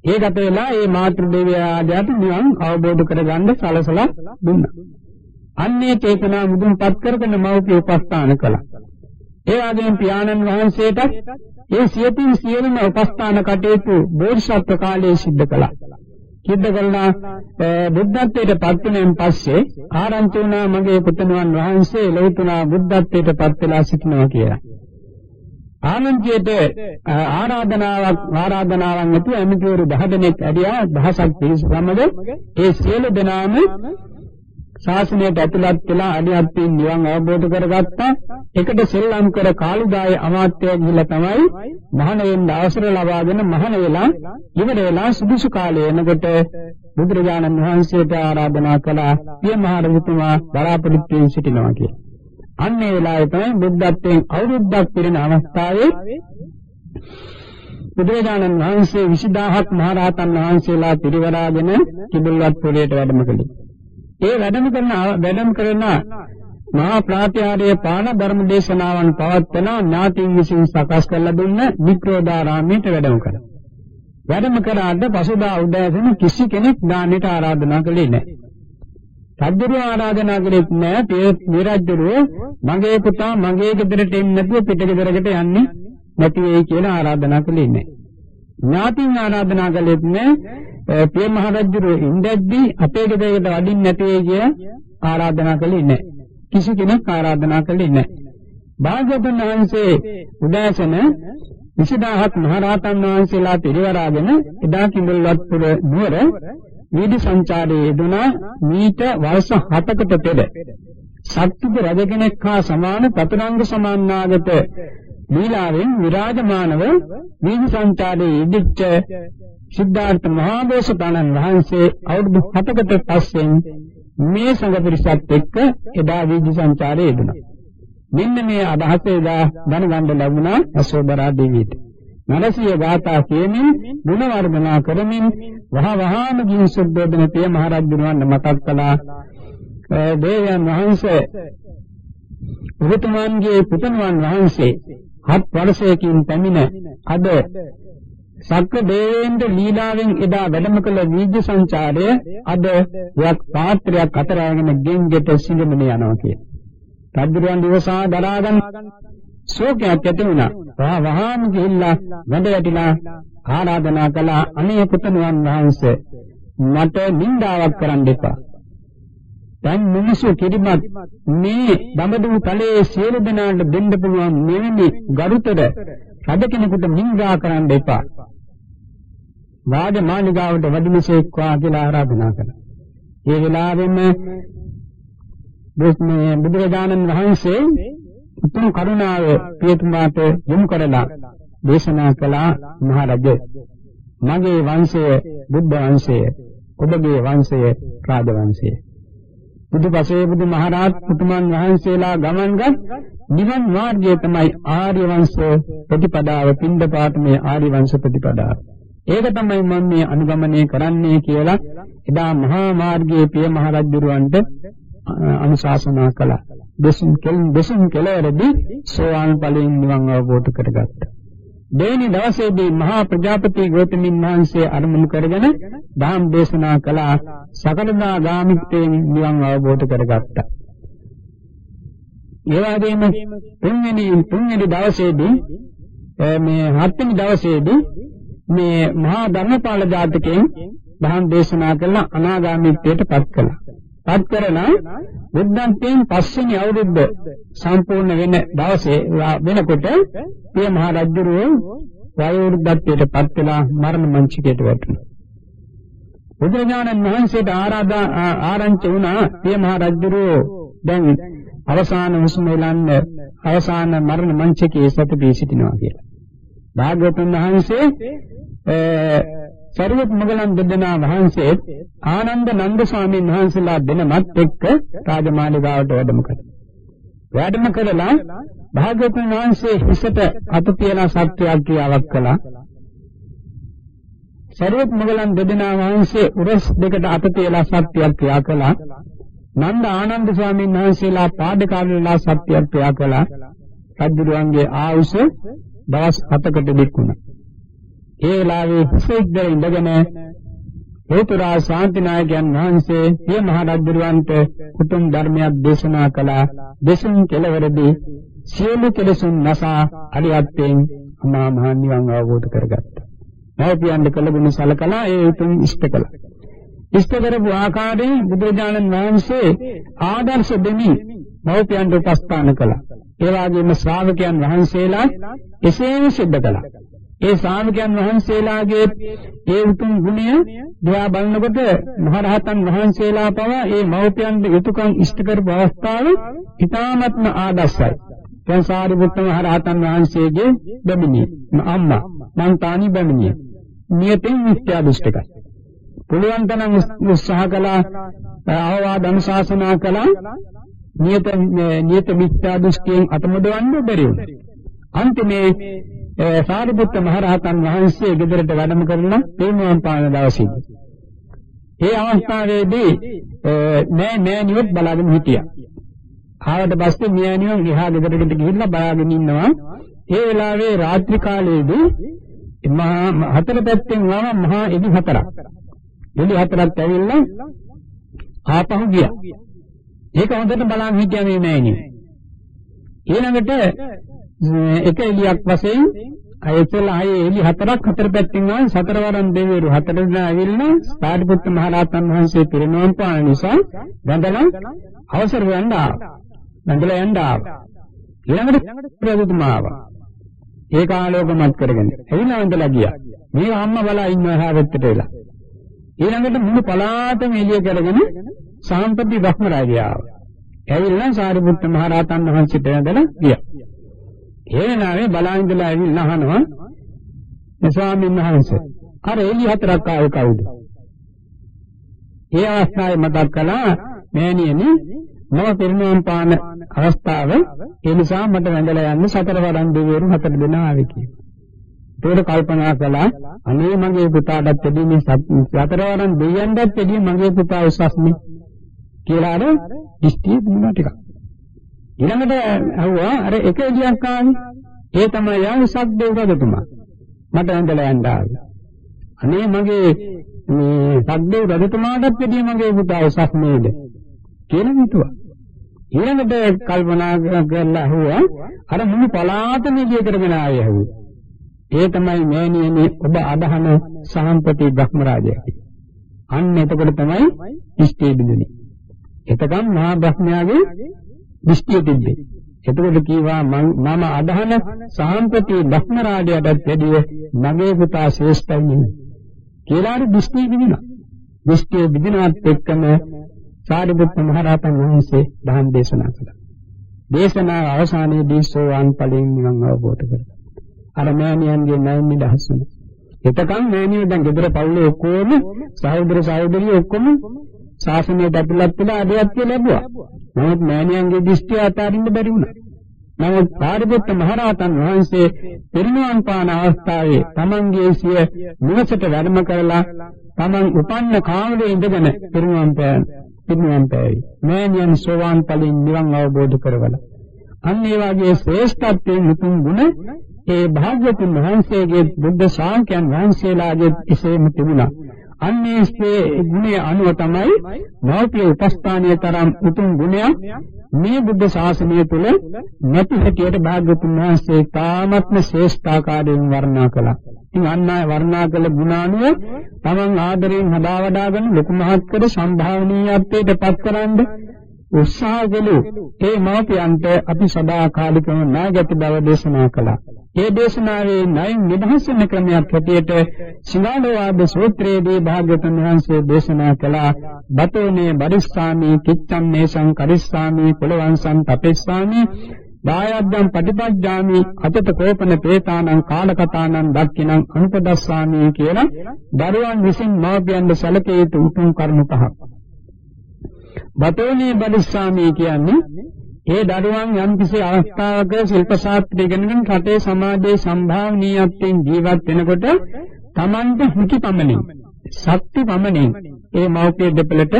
ඒ ගත වෙලා මේ මාතෘ දෙවියාට නිවන් අවබෝධ කරගන්න සලසලා දුන්නා. අන්නේ චේතනා මුදුන්පත් කරගෙන මෞපිය උපස්ථාන කළා. ඒ වගේම පියාණන් වහන්සේටත් ඒ සියතින් සියලුම උපස්ථාන කටයුතු බෝධිසත්ව කාලයේ සිද්ධ කළා. සිද්ධ කරලා බුද්ධත්වයට පත් වෙනන් පස්සේ ආරංචි වුණා මගේ පුතණුවන් වහන්සේ ලෞතුනා බුද්ධත්වයට පත් වෙලා සිටිනවා කියලා. ආනන්දජේට ආරාධනාවක් ආරාධනාවක් නැතුව ඇමතිවරු 10 දෙනෙක් ඇරියා දහසක් පිරිස සමග ඒ සියලු දෙනාම ශාසනයට ඇතුළත් වෙලා අනිත්‍යයෙන් නිවන් අවබෝධ කරගත්තා. එකට සෙල්ලම් කර කාලිදාය අමාත්‍යය ගිහිල්ලා තමයි මහණ වෙන්න අවසර ලබාගෙන මහණ වෙලා ඉවර වෙලා සුදුසු කාලය එනකොට බුදුරජාණන් වහන්සේට ආරාධනා කළා "පිය මහරහතුමා බලාපොරොත්තු වෙමින් සිටිනවා" කියලා. අන්නේ වෙලාවේ තමයි බුද්ධත්වයෙන් අවුරුද්දක් පිරෙන අවස්ථාවේ බුදුරජාණන් වහන්සේ 20000ක් මහරහතන් වහන්සේලා පිරිවරාගෙන කිඹුල්වත් පුරයට වැඩම කළේ. ඒ වැඩම කරන වැඩම කරන මහා ප්‍රාත්‍යාරයේ පාන ධර්ම දේශනාවන් පවත්වන ඥාතින් විසින් සකස් කරලා දුන්න වික්‍රෝදාරාමයට වැඩම කළා. වැඩම කරාට පසුදා උදෑසන කිසි කෙනෙක් දානෙට ආරාධනා කළේ නැහැ. සද්දරු ආරාධනා කළෙත් නැහැ. තේ නිරජ්ජරුව මගේ පුතා මගේ ගෙදරට එන්නේ නැතුව පිට ගෙදරකට යන්නේ නැති වෙයි කියලා ආරාධනා කළේ නැහැ. ඥාතින් ආරාධනා කළෙත් නෑ පිය මහ රජුගේ ඉඳද්දී අපේ ගෙදරකට වඩින්න නැtei කිය ආරාධනා කළේ නෑ. කිසි කෙනෙක් ආරාධනා කළේ නෑ. භාග්‍යවතුන් වහන්සේ උදෑසන 20000ක් මහරහතන් වහන්සේලා පිරිවරාගෙන එදා කිඹුල්වත්පුර නුවර වීදි සංචාරයේ යෙදුණා මීට වයස 7කට පෙර. සත්තුජ රජ කෙනෙක් හා සමාන පතරංග සමානාගත ලීලාවෙන් විරාජමානව වීදි සංචාරයේ ඉදිච්ච සිද්ධාර්ථ මහා දේශපාලන් වහන්සේ අවුරුදු 7කට පස්සෙන් මේ සංඝ පිරිසත් එක්ක එදා වීදි සංචාරයේ යෙදුණා. මෙන්න මේ අදහස එදා දැනගන්න ලැබුණා අශෝබරා දේවියට. නරසිය ගාථා කියමින් ගුණ වර්ධනා කරමින් වහ වහාම ගිහි සුද්ධෝදන පිය මහරජුණන් මතක් කළා. දේවයන් වහන්සේ උතුමන්ගේ පුතණුවන් වහන්සේ හත් වර්ෂයකින් පැමිණ අද සක්‍ර දේවේන්ද්‍ර ලීලාවෙන් එදා වැඩම කළ වීජ සංචාරය අද යක් පාත්‍රයක් අතරගෙන ගෙන්ගෙට සිඳමන යනවා කිය. රජුරුවන් දිවසා දරාගන්න ශෝකයක් ඇති වුණා. වා වහාම ගිහිල්ලා වැඩ වැටිලා ආරාධනා කළා අනේ පුතණුවන් වහන්සේ මට නින්දාවක් කරන්න එපා. දැන් මිනිසු කිරිමත් මේ දඹදෙව් තලයේ සියලු දෙනාට දෙන්න පුළුවන් මෙවැනි ගරුතර රජ කෙනෙකුට නිඳා කරන්න එපා. රාජමාලිගාවට වැඩිමසෙක්වා කියලා ආරාධනා කළා. ඒ වෙලාවෙම මේ බුදුරජාණන් වහන්සේ උතුම් කරුණාව පියතුමාට යොමු කරලා දේශනා කළා මහරජේ. මගේ වංශය බුද්ධ වංශය, ඔබගේ වංශය රාජ වංශය. බුදුපසේ බුදුමහරහත් උතුමන් වහන්සේලා ගමන්ගත් නිවන් මාර්ගය තමයි ආර්ය වංශ ප්‍රතිපදාව පින්දපාතමේ ආර්ය වංශ ප්‍රතිපදාව. ඒක තමයි මම මේ අනුගමනය කරන්නේ කියලා එදා මහා මාර්ගයේ පිය මහරජුරවන්ට අනුශාසනා කළා. දසුන් කෙලින් දසුන් කෙලවරදී සෝවාන් ඵලයෙන් නිවන් අවබෝධ කරගත්තා. දෙවැනි දවසේදී මහා ප්‍රජාපති ගෞතමින් වහන්සේ අරමුණු කරගෙන ධම් දේශනා කළා සකලදා ගාමිත්වයෙන් නිවන් අවබෝධ කරගත්තා. ඒ වගේම තුන්වෙනි තුන්වෙනි දවසේදී මේ හත්වෙනි දවසේදී මේ මහා ධර්මපාල ජාතකයෙන් ධම් දේශනා කළ අනාගාමීත්වයට පත් කළා. පත් කරන බුද්ධත්වයෙන් පස්වෙනි අවුරුද්ද සම්පූර්ණ වෙන දවසේ වෙනකොට පිය මහ රජුරෝ වයෝවෘද්ධත්වයට පත් වෙලා මරණ මංචකයට වැටුණා. බුදුරජාණන් වහන්සේට ආරාධා ආරංචි වුණා පිය මහ රජුරෝ දැන් අවසාන හුස්ම එළන්න අවසාන මරණ මංචකයේ සැතපී සිටිනවා කියලා. භාග්‍යවතුන් වහන්සේ සරියත් මොගලන් දෙදෙනා වහන්සේ ආනන්ද නන්ද ස්වාමීන් වහන්සේලා දෙනමත් එක්ක රාජමාලිගාවට වැඩම කළා. වැඩම කළා භාග්‍යවතුන් වහන්සේ හිසට අත තියලා සත්‍යයක් කියාවක් කළා. සරියත් මොගලන් දෙදෙනා වහන්සේ උරස් දෙකට අත තියලා සත්‍යයක් ක්‍රියා කළා. නන්ද ආනන්ද ස්වාමීන් වහන්සේලා පාදකාලලා සත්‍යයක් ක්‍රියා කළා. රජුරුවන්ගේ ආයුෂ දවස් 7කට දික් වුණා. ඒ වෙලාවේ හිසෙද්දර ඉඳගෙන හේතුරා ශාන්තිනායකයන් වහන්සේ සිය මහ රජුරවන්ට කුතුම් ධර්මයක් දේශනා කළා. දේශන කෙලවරදී සියලු කෙලෙසුන් නැසා අරියත්යෙන් අමා මහ නිවන් අවබෝධ කරගත්තා. මහපියන් කළ ගුණ සලකලා ඒ උතුම් ඉෂ්ට කළා. ඉෂ්ට කරපු ආකාරයෙන් බුදුරජාණන් වහන්සේ ආදර්ශ දෙමින් මහපියන්ට උපස්ථාන කළා. ඒ වගේම ශ්‍රාවකයන් වහන්සේලා එසේම සිද්ධ කළා. ඒ ශ්‍රාවකයන් වහන්සේලාගේ ඒ උතුම් ගුණය දිහා බලනකොට මහරහතන් වහන්සේලා පවා ඒ මෞපියන්ගේ යුතුයකම් ඉෂ්ට කරපු අවස්ථාව ඉතාමත්ම ආදර්ශයි. දැන් සාරිපුත්ත මහරහතන් වහන්සේගේ බැමිණිය අම්මා මන්තානි බැමිණිය නියතින් මිත්‍යා දෘෂ්ටිකයි. පුළුවන් තරම් උත්සාහ කළා අවවාද අනුශාසනා කළා නියත නියත මිත්‍යා දෘෂ්ටියෙන් අතමුදවන්න බැරි වුණා. අන්තිමේ සාරිපුත්ත මහරහතන් වහන්සේ ගෙදරට වැඩම කරලා තේමුවන් පාන දවසේදී. ඒ අවස්ථාවේදී නෑ නෑනියොත් බලාගෙන හිටියා. ආවට පස්සේ නෑනියෝ ගිහා ගෙදරට ගිහිල්ලා බලාගෙන ඉන්නවා. ඒ වෙලාවේ රාත්‍රී කාලයේදී මහා හතර පැත්තෙන් වම මහා එලි හතරක්. එලි හතරක් ඇවිල්ලා ආපහු ගියා. ඒක හොඳට බලන් හිටියා මේ නෑනියෝ. ඊළඟට එක එළියක් වශයෙන් අයතල ආයේ එළි හතරක් හතර පැත්තෙන් ආව සතරවරන් දෙවිවරු හතර දෙනා ඇවිල්ලා සාරිපුත්ත මහ රහතන් වහන්සේ පිරිනොම් පාන නිසා වැඳලා අවසර වෙන්න ආවා. වැඳලා යන්න ආවා. ඊළඟට ප්‍රතිතුමා ආවා. ඒක ආලෝකමත් කරගෙන එවිලා වැඳලා ගියා. මේ අම්මා බලා ඉන්නවා හැවෙත්තට වෙලා. ඊළඟට මුළු පලාතම එළිය කරගෙන සාම්පති බ්‍රහ්ම රාජයා ආවා. ඇවිල්ලා සාරිපුත්ත මහ රහතන් වහන්සේට වැඳලා ගියා. ඒ වෙනාවේ බලාඳලා ඇවිල්ලා අහනවා මේ ස්වාමීන් වහන්සේ අර එළි හතරක් ආවේ කවුද? ඒ අවස්ථාවේ මතක් කළා මෑණියනි මම පිරිනොම් පාන අවස්ථාව ඒ නිසා මට වැඳලා යන්න සතර වරන් දෙවිවරු හතර දෙනා ආවේ කියලා. ඒකට කල්පනා කළා අනේ මගේ පුතාටත් දෙවි මේ සතර වරන් දෙවියන්ටත් දෙවි මගේ පුතා උසස්නේ කියලා අර දිස්ත්‍රි දුන්නා ටිකක්. ඊළඟට අහුවා අර එක එළියක් ආවේ. ඒ තමයි යා සක්දේව රජතුමා. මට ඇඳලා යන්න ආවේ. අනේ මගේ මේ සක්දේව රජතුමාටත් වැඩිය මගේ පුතා උසස් නේද? කියලා හිතුවා. ඊළඟට කල්පනා කරලා අහුවා අර මුළු පලාතම එළිය කරගෙන ආවේ අහුවා. ඒ තමයි මෑණියනි ඔබ අදහන සහම්පති බ්‍රහ්මරාජයා. අන්න එතකොට තමයි ඉෂ්ටි බිඳුනේ. එතකම් මහා බ්‍රහ්මයාගේ දෘෂ්ටිය තිබ්බේ. එතකොට කීවා මම අදහන සාම්ප්‍රති බ්‍රහ්ම රාජයටත් වැඩිය මගේ පුතා ශ්‍රේෂ්ඨයි නෙමෙයි. කියලා දෘෂ්ටි විදිනා. දෘෂ්ටිය විදිනාත් එක්කම සාරිපුත්ත මහ රහතන් වහන්සේ ධම් දේශනා කළා. දේශනාව අවසානයේදී සෝවාන් ඵලයෙන් නිවන් අවබෝධ කරගත්තා. අර මෑණියන්ගේ නයින් නිදහස් වුණා. එතකන් මෑණියෝ දැන් ගෙදර පවුලේ ඔක්කොම සහෝදර සහෝදරියෝ ඔක්කොම ශාසනයට ඇතුළත් වෙලා අධ්‍යයත්‍ය ලැබුවා. නමුත් මෑණියන්ගේ දෘෂ්ටි අතාරින්න බැරි වුණා. නමුත් පාරිපුත්ත මහරහතන් වහන්සේ පිරිනුවම් පාන අවස්ථාවේ තමන්ගේ සිය නිවසට වැඩම කරලා තමන් උපන්න කාමරේ ඉඳගෙන පිරිනුවම් පෑන පිරිනුවම් පෑවි. මෑණියන් සෝවාන් ඵලින් නිවන් අවබෝධ කරවලා. අන්න ඒ වගේ ශ්‍රේෂ්ඨත්වයෙන් උතුම් ගුණ ඒ භාග්‍යතුන් වහන්සේගේ බුද්ධ ශාන්කයන් වහන්සේලාගේ එසේම තිබුණා. අන්නේස්සේ ගුණය අනුව තමයි මෞපිය උපස්ථානීය තරම් උතුම් ගුණයක් මේ බුද්ධ ශාසනය තුළ නැති හැටියට භාග්‍යතුන් වහන්සේ තාමත්ම ශ්‍රේෂ්ඨාකාරයෙන් වර්ණනා කළා. ඉතින් අන්නයි වර්ණනා කළ ගුණානුව තමන් ආදරයෙන් හදා වඩාගෙන ලොකු මහත් කර සම්භාවනීයත්වයට පත්කරනද උත්සාහ කළු ඒ මෞපියන්ට අපි සදා කාලිකව නාගත බව දේශනා කළා. ඒ දේශනාවේ නයින් නිදහස් වෙන ක්‍රමයක් හැටියට සිංහලවාද සූත්‍රයේදී භාග්‍යවතුන් වහන්සේ දේශනා කළා බතෝනේ බරිස්සාමි කිච්ඡම්මේ සංකරිස්සාමි කුලවංශං තපෙස්සාමි දායද්දම් පටිපජ්ජාමි අතත කෝපන ප්‍රේතානං කාලකතානං දක්ඛිනං අනුපදස්සාමි කියලා දරුවන් විසින් මව්පියන්ට සැලකේ යුතු උතුම් කරුණු පහක්. බතෝනේ බරිස්සාමි කියන්නේ ඒ දරුවන් යම්කිසි අවස්ථාවක ශිල්ප ශාස්ත්‍රය ඉගෙනගෙන රටේ සමාජයේ සම්භාවනීයත්වයෙන් ජීවත් වෙනකොට Tamante හිති පමණින් ශක්ති පමණින් ඒ මෞපිය දෙපළට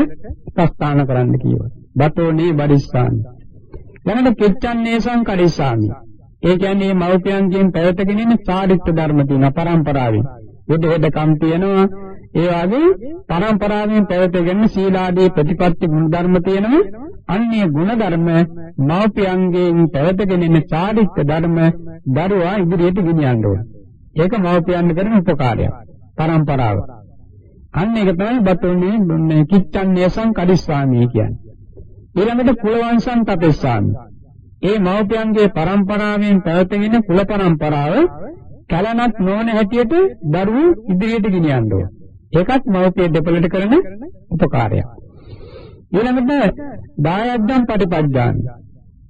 ප්‍රස්ථාන කරන්න කියනවා. බතෝනේ බරිස්සාමි. ළඟට කිච්ඡන්නේ සංකරිස්සාමි. ඒ කියන්නේ මෞපියන්ගෙන් පැවතගෙන ඉන්න සාරිත්‍ර ධර්ම තියෙන පරම්පරාවෙන්. යොද හොදකම් තියෙනවා ඒ වගේ පරම්පරාවෙන් පැවතගෙන සීලාදී ප්‍රතිපත්ති ගුණධර්ම තියෙනවා අන්නේ ගුණධර්ම මෞපියන්ගෙන් පැවතගෙන ඉන්න චාරිත්‍ර ධර්ම දරුවා ඉදිරියට ගෙනියන්න ඕන. ඒක මෞපියන් කරන උපකාරයක්. පරම්පරාව. අන්න ඒක තමයි බතුනේ දුන්නේ කිච්ඡන්නේ සංකරිස්සාමි කියන්නේ. ඊළඟට කුලවංශං තපෙස්සාමි. ඒ මෞපියන්ගේ පරම්පරාවෙන් පැවතගෙන කුල පරම්පරාව කලනක් නොවන හැටියට දරුවෝ ඉදිරියට ගෙනියන්න ඕන. ඒකත් මෞපිය දෙපළට කරන උපකාරයක්. ඊළඟට දායද්දම් පටිපද්දානි.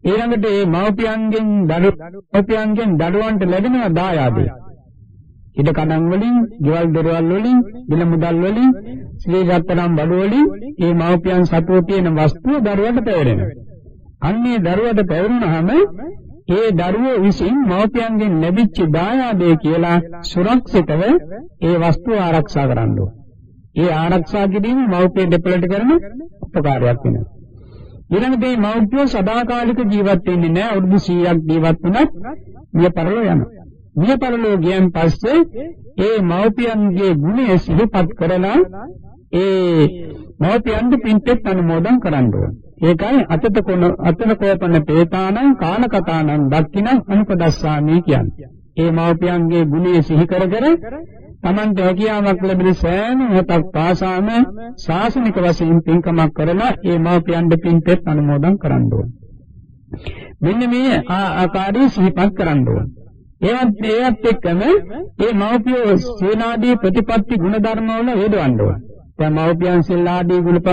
ඊළඟට මේ මෞපියන්ගෙන් දරු මෞපියන්ගෙන් දරුවන්ට ලැබෙන දායාදේ. ඉඩ කඩන් වලින්, ගෙවල් දොරවල් වලින්, බිල මුදල් වලින්, ශ්‍රී රත්තරම් බඩු වලින් මේ මෞපියන් සතුව තියෙන වස්තුව දරුවන්ට පැවරෙනවා. අන්නේ දරුවට පැවරුනහම ඒ දරුවෝ විසින් මව්පියන්ගෙන් ලැබිච්ච දායාදේ කියලා සුරක්ෂිතව ඒ වස්තුව ආරක්ෂා කරන්න ඒ ආරක්ෂා කිරීම මව්පිය දෙපළට කරන උපකාරයක් වෙනවා. ඊළඟට මේ මව්පියෝ සදාකාලික ජීවත් වෙන්නේ නැහැ. අවුරුදු 100ක් ජීවත් වුණත් මිය පරලෝ යනවා. මිය පරලෝ ගියන් පස්සේ ඒ මව්පියන්ගේ ගුණය සිහිපත් කරලා ඒ මව්පියන්ට පින්පෙත් අනුමෝදන් කරන්න ඕනේ. ඒකයි අතත කොන අතන කෝපන පේතානං කාලකතානං දක්ඛිනං අනුපදස්සාමි කියන්නේ. ඒ මව්පියන්ගේ ගුණය සිහි කර කර Tamante හැකියාවක් ලැබෙන සෑම මොහොතක් පාසාම ශාසනික වශයෙන් පින්කමක් කරලා ඒ මව්පියන්ට පින්පෙත් අනුමෝදන් කරන්න ඕන. මෙන්න මේ ආකාරයේ සිහිපත් කරන්න ඕන. ඒවත් ඒවත් එක්කම මේ මව්පියෝ සේනාදී ප්‍රතිපත්ති ගුණධර්ම වල යොදවන්න ඕන. දැන් මව්පියන් සිල් ආදී ගුණප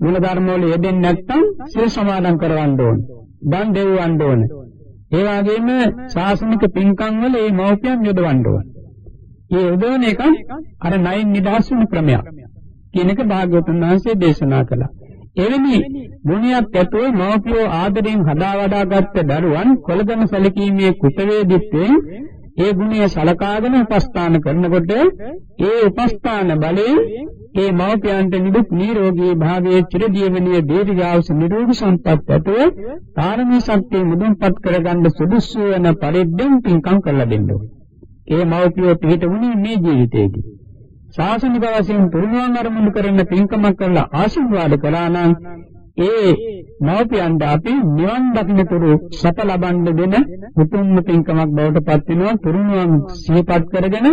ගුණ ධර්ම වල යෙදෙන්නේ නැත්නම් සිල් සමාදන් කරවන්න ඕන. දන් දෙවවන්න ඕන. ඒ වගේම ශාසනික පින්කම් වල මේ මව්පියන් යොදවන්න ඕන. මේ යොදවන එක අර නයින් නිදහස් වෙන ක්‍රමයක්. කියන එක භාග්‍යවතුන් වහන්සේ දේශනා කළා. එවැනි ගුණයක් ඇතුව මව්පියෝ ආදරෙන් හදා වඩාගත් දරුවන් කොළදම සැලකීමේ කුසවේදිත්වයෙන් ඒ ගුණය සලකාගෙන උපස්ථාන කරනකොට ඒ උපස්ථාන බලයෙන් ඒ මව්පියන්ට නිදුක් නිරෝගී භාවයේ චිරජීවනීය දීර්ඝායුෂ නිරෝගී සම්පත් ඇතුව කාර්මී ශක්තිය මුදුන්පත් කරගන්න සුදුසු වෙන පරිද්දෙන් පින්කම් කරලා දෙන්න ඕනේ. ඒ මව්පියෝ පිළිට වුණේ මේ ජීවිතයේදී. ශාසනික වශයෙන් පුරුණුවන් අරමුණු කරන පින්කමක් කරලා ආශිර්වාද කළා නම් ඒ මව්පියන්ට අපි නිවන් දකින්නතුරු සත ලබන්න දෙන උතුම්ම පින්කමක් බවට පත් වෙනවා පුරුණුවන් සිහිපත් කරගෙන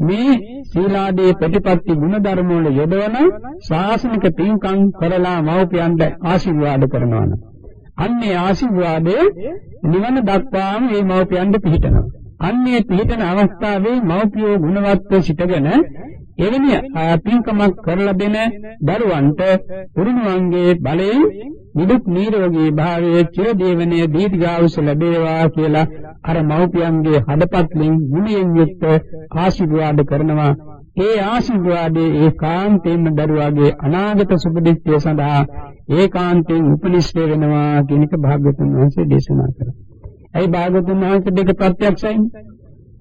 මේ සීලාදී ප්‍රතිපත්ති ගුණධර්ම වල යොදවන ශාසනික පින්කම් කරලා මව්පියන්ට ආශිර්වාද කරනවා නම් අන්නේ ආශිර්වාදයේ නිවන දක්වාම මේ මව්පියන්ට පිහිටනවා අන්නේ පිහිටන අවස්ථාවේ මව්පියෝ ගුණවත්ව සිටගෙන එවැනි පින්කමක් කරලා දෙන දරුවන්ට පුරුණුවන්ගේ බලයෙන් නිදුක් නිරෝගී භාවයේ චිරදීවනයේ දීර්ඝායුෂ ලැබේවා කියලා අර මව්පියන්ගේ හදපත්ලින් ගුණයෙන් යුක්ත ආශිර්වාද කරනවා ඒ ආශිර්වාදයේ ඒකාන්තයෙන්ම දරුවාගේ අනාගත සුබදිට්ඨිය සඳහා ඒකාන්තයෙන් උපනිශ්‍රේ වෙනවා කියන එක භාග්‍යවතුන් වහන්සේ දේශනා කරා. ඇයි භාග්‍යවතුන් වහන්සේ දෙක ප්‍රත්‍යක්ෂයිනේ?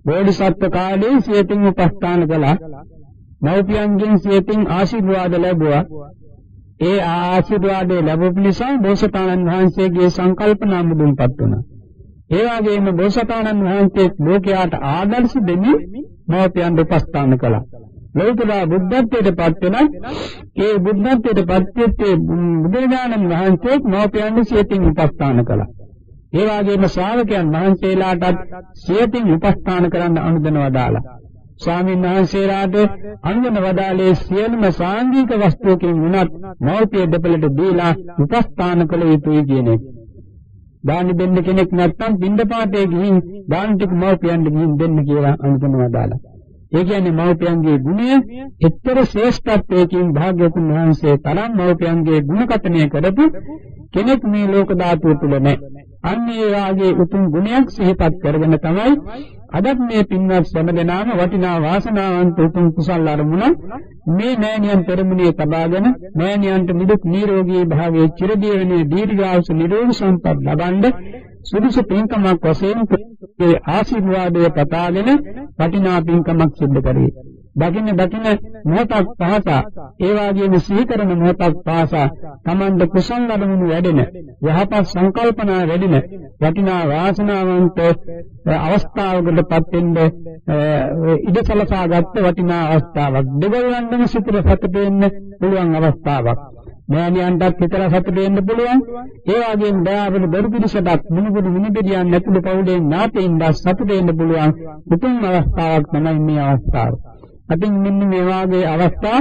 බෝධිසත්ව කාලේ සියතින් උපස්ථාන කළා. මව්පියන්ගෙන් සියතින් ආශිර්වාද ලැබුවා. ඒ ආශිර්වාදය ලැබුපු නිසා බෝසතාණන් වහන්සේගේ සංකල්පනා මුදුන්පත් වුණා. ඒ වගේම බෝසතාණන් වහන්සේ ලෝකයාට ආදර්ශ දෙමින් මව්පියන් උපස්ථාන කළා. ලෞතර බුද්ධත්වයට පත් වෙන ඒ බුද්ධත්වයට පත් වෙත්තේ බුදුරජාණන් වහන්සේ මව්පියන් සියතින් උපස්ථාන කළා. ඒ වගේම ශ්‍රාවකයන් වහන්සේලාටත් සියතින් උපස්ථාන කරන්න අනුදැන වදාලා. ස්වාමීන් වහන්සේලාට අනුගම වදාලේ සියලුම සාංගික වස්තුවකින් වුණත් මෞපිය දෙපළට දීලා උපස්ථාන කළ යුතුයි කියන එක. දානි දෙන්න කෙනෙක් නැත්නම් පින්දපාතේ ගිහින් දාන ටික මව්පියන්ට ගිහින් දෙන්න කියලා අනුකම්පාව දාලා. ඒ කියන්නේ මව්පියන්ගේ ගුණය එක්තර ශ්‍රේෂ්ඨත්වයකින් භාග්‍යවතුන් වහන්සේ තරම් මව්පියන්ගේ ගුණකතනය කරපු කෙනෙක් මේ ලෝක ධාතුව තුල නැහැ. අන්න ඒ වාගේ උතුම් ගුණයක් සිහිපත් කරගෙන තමයි අදත් මේ පින්වත් සෑම දෙනාම වටිනා වාසනාවන්ත උතුම් කුසල් අරමුණ මේ නෑනියන් පෙරමුණේ තබාගෙන නෑනියන්ට නිදුක් නිරෝගී භාවයේ චිරදීවනේ දීර්ඝායුෂ නිරෝගී සම්පත් ලබනද සුදුසු පින්කමක් වශයෙන් ඒ ආශිර්වාදය පතාගෙන වටිනා පින්කමක් සිදු කරේ. දකින්න දකින්න මොහොතක් පහසා ඒ වගේම සිහි කරන මොහොතක් පහසා Tamanda කුසල් අරමුණු වැඩෙන යහපත් සංකල්පනා වැඩෙන වටිනා වාසනාවන්ත අවස්ථාවකටපත් වෙන්න ඉඩසලසා ගත්ත වටිනා අවස්ථාවක් දෙගොල්ලන්ටම සිතට සතුට වෙන්න පුළුවන් අවස්ථාවක් මෑණියන්ටත් හිතලා සතුට වෙන්න පුළුවන්. ඒ වගේම දයාවන දරු පිරිසටත් මුණුපුරු මුණුපෙදියන් නැතුළු පවුලේ ඥාතීන්ට සතුට වෙන්න පුළුවන්. උතුම් අවස්ථාවක් තමයි මේ අවස්ථාව. අතින් මෙන්න මේ වාගේ අවස්ථා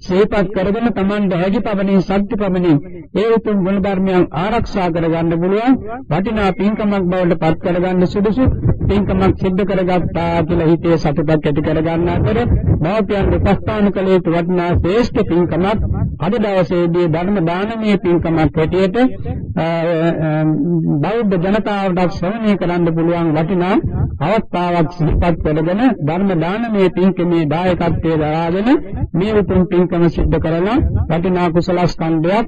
ශේපත් කරගෙන Taman හැකි පමණින් ශක්ති පමණින් ඒ උතුම් ගුණ ධර්මයන් ආරක්ෂා කරගන්න පුළුවන් වටිනා පින්කමක් බවට පත් කරගන්න සුදුසු පින්කමක් සිද්ධ කරගත්තා කියලා හිතේ සතුටක් ඇති කරගන්න අතර මෞපියන් උපස්ථාන කළ යුතු වටිනා ශ්‍රේෂ්ඨ පින්කමක් අද දවසේදී ධර්ම දානමය පින්කමක් හැටියට බෞද්ධ ජනතාවට ශ්‍රවණය කරන්න පුළුවන් වටිනා අවස්ථාවක් සිහිපත් කරගෙන ධර්ම දානමය පින්කමේ දායකත්වයේ දරාගෙන මේ උතුම් පින්කම සිද්ධ කරලා වටිනා කුසල ස්කන්ධයක්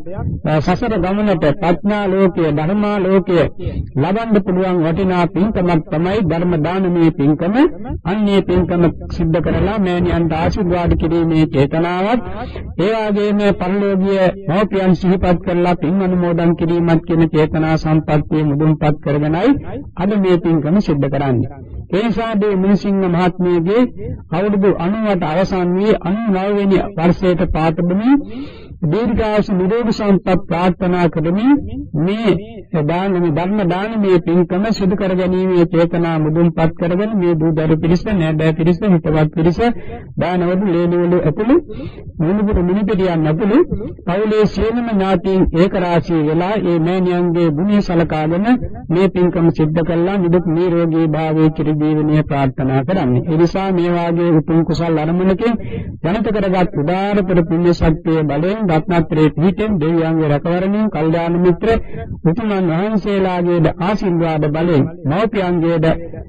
සසර ගමනට ප්‍රඥා ලෝකයේ ධර්මා ලෝකයේ ලබන්න පුළුවන් වටිනා පින්කමක් තමයි ධර්ම දානමය පින්කම. අන්නේ පින්කම සිද්ධ කරලා මෑණියන්ට ආශිර්වාද කිරීමේ චේතනාවත් ඒ වගේම පරිලෝකීය මෞපියන් සිහිපත් කරලා පින් අනුමෝදන් කිරීමත් කියන චේතනා සම්පත්තිය මුදුන්පත් කරගෙනයි අද මේ පින්කම සිද්ධ කරන්නේ. ඒ නිසා මේ මිනිසිංහ මහත්මියගේ අවුරුදු 98 අවසන් වී 99 වෙනි වර්ෂයට පාතබුණි දීර්ඝායුෂ නිරෝගී සම්පත් ප්‍රාර්ථනා කරමින් මේ දානමේ ධර්ම දානමේ පින්කම සිදු කර ගැනීමේ චේතනා මුදුන්පත් කරගෙන මේ දූදරු පිරිස නෑදෑ පිරිස හිතවත් පිරිස දානවලු ලේනවලු ඇතුළු මුණුපුර මිනිපිටියන් ඇතුළු පවුලේ සියලුම ඥාතීන් ඒකරාශී වෙලා ඒ මෑණියන්ගේ ගුණය සලකාගෙන මේ පින්කම සිද්ධ කළා. නිදුක් නිරෝගී භාවයේ චිරජීවනයේ ප්‍රාර්ථනා කරන්නේ. ඒ නිසා මේ වාගේ උතුම් කුසල් අරමුණකින් ජනිත කරගත් උදාාරතර පුණ්‍ය ශක්තිය බලයෙන් රත්නත්‍රයේ පිහිටෙන් දෙවියන්ගේ රැකවරණයෙන් කල්යාණ මිත්‍ර උතුමන් වහන්සේලාගේද ආශිර්වාද බලයෙන් මෞපියන්ගේද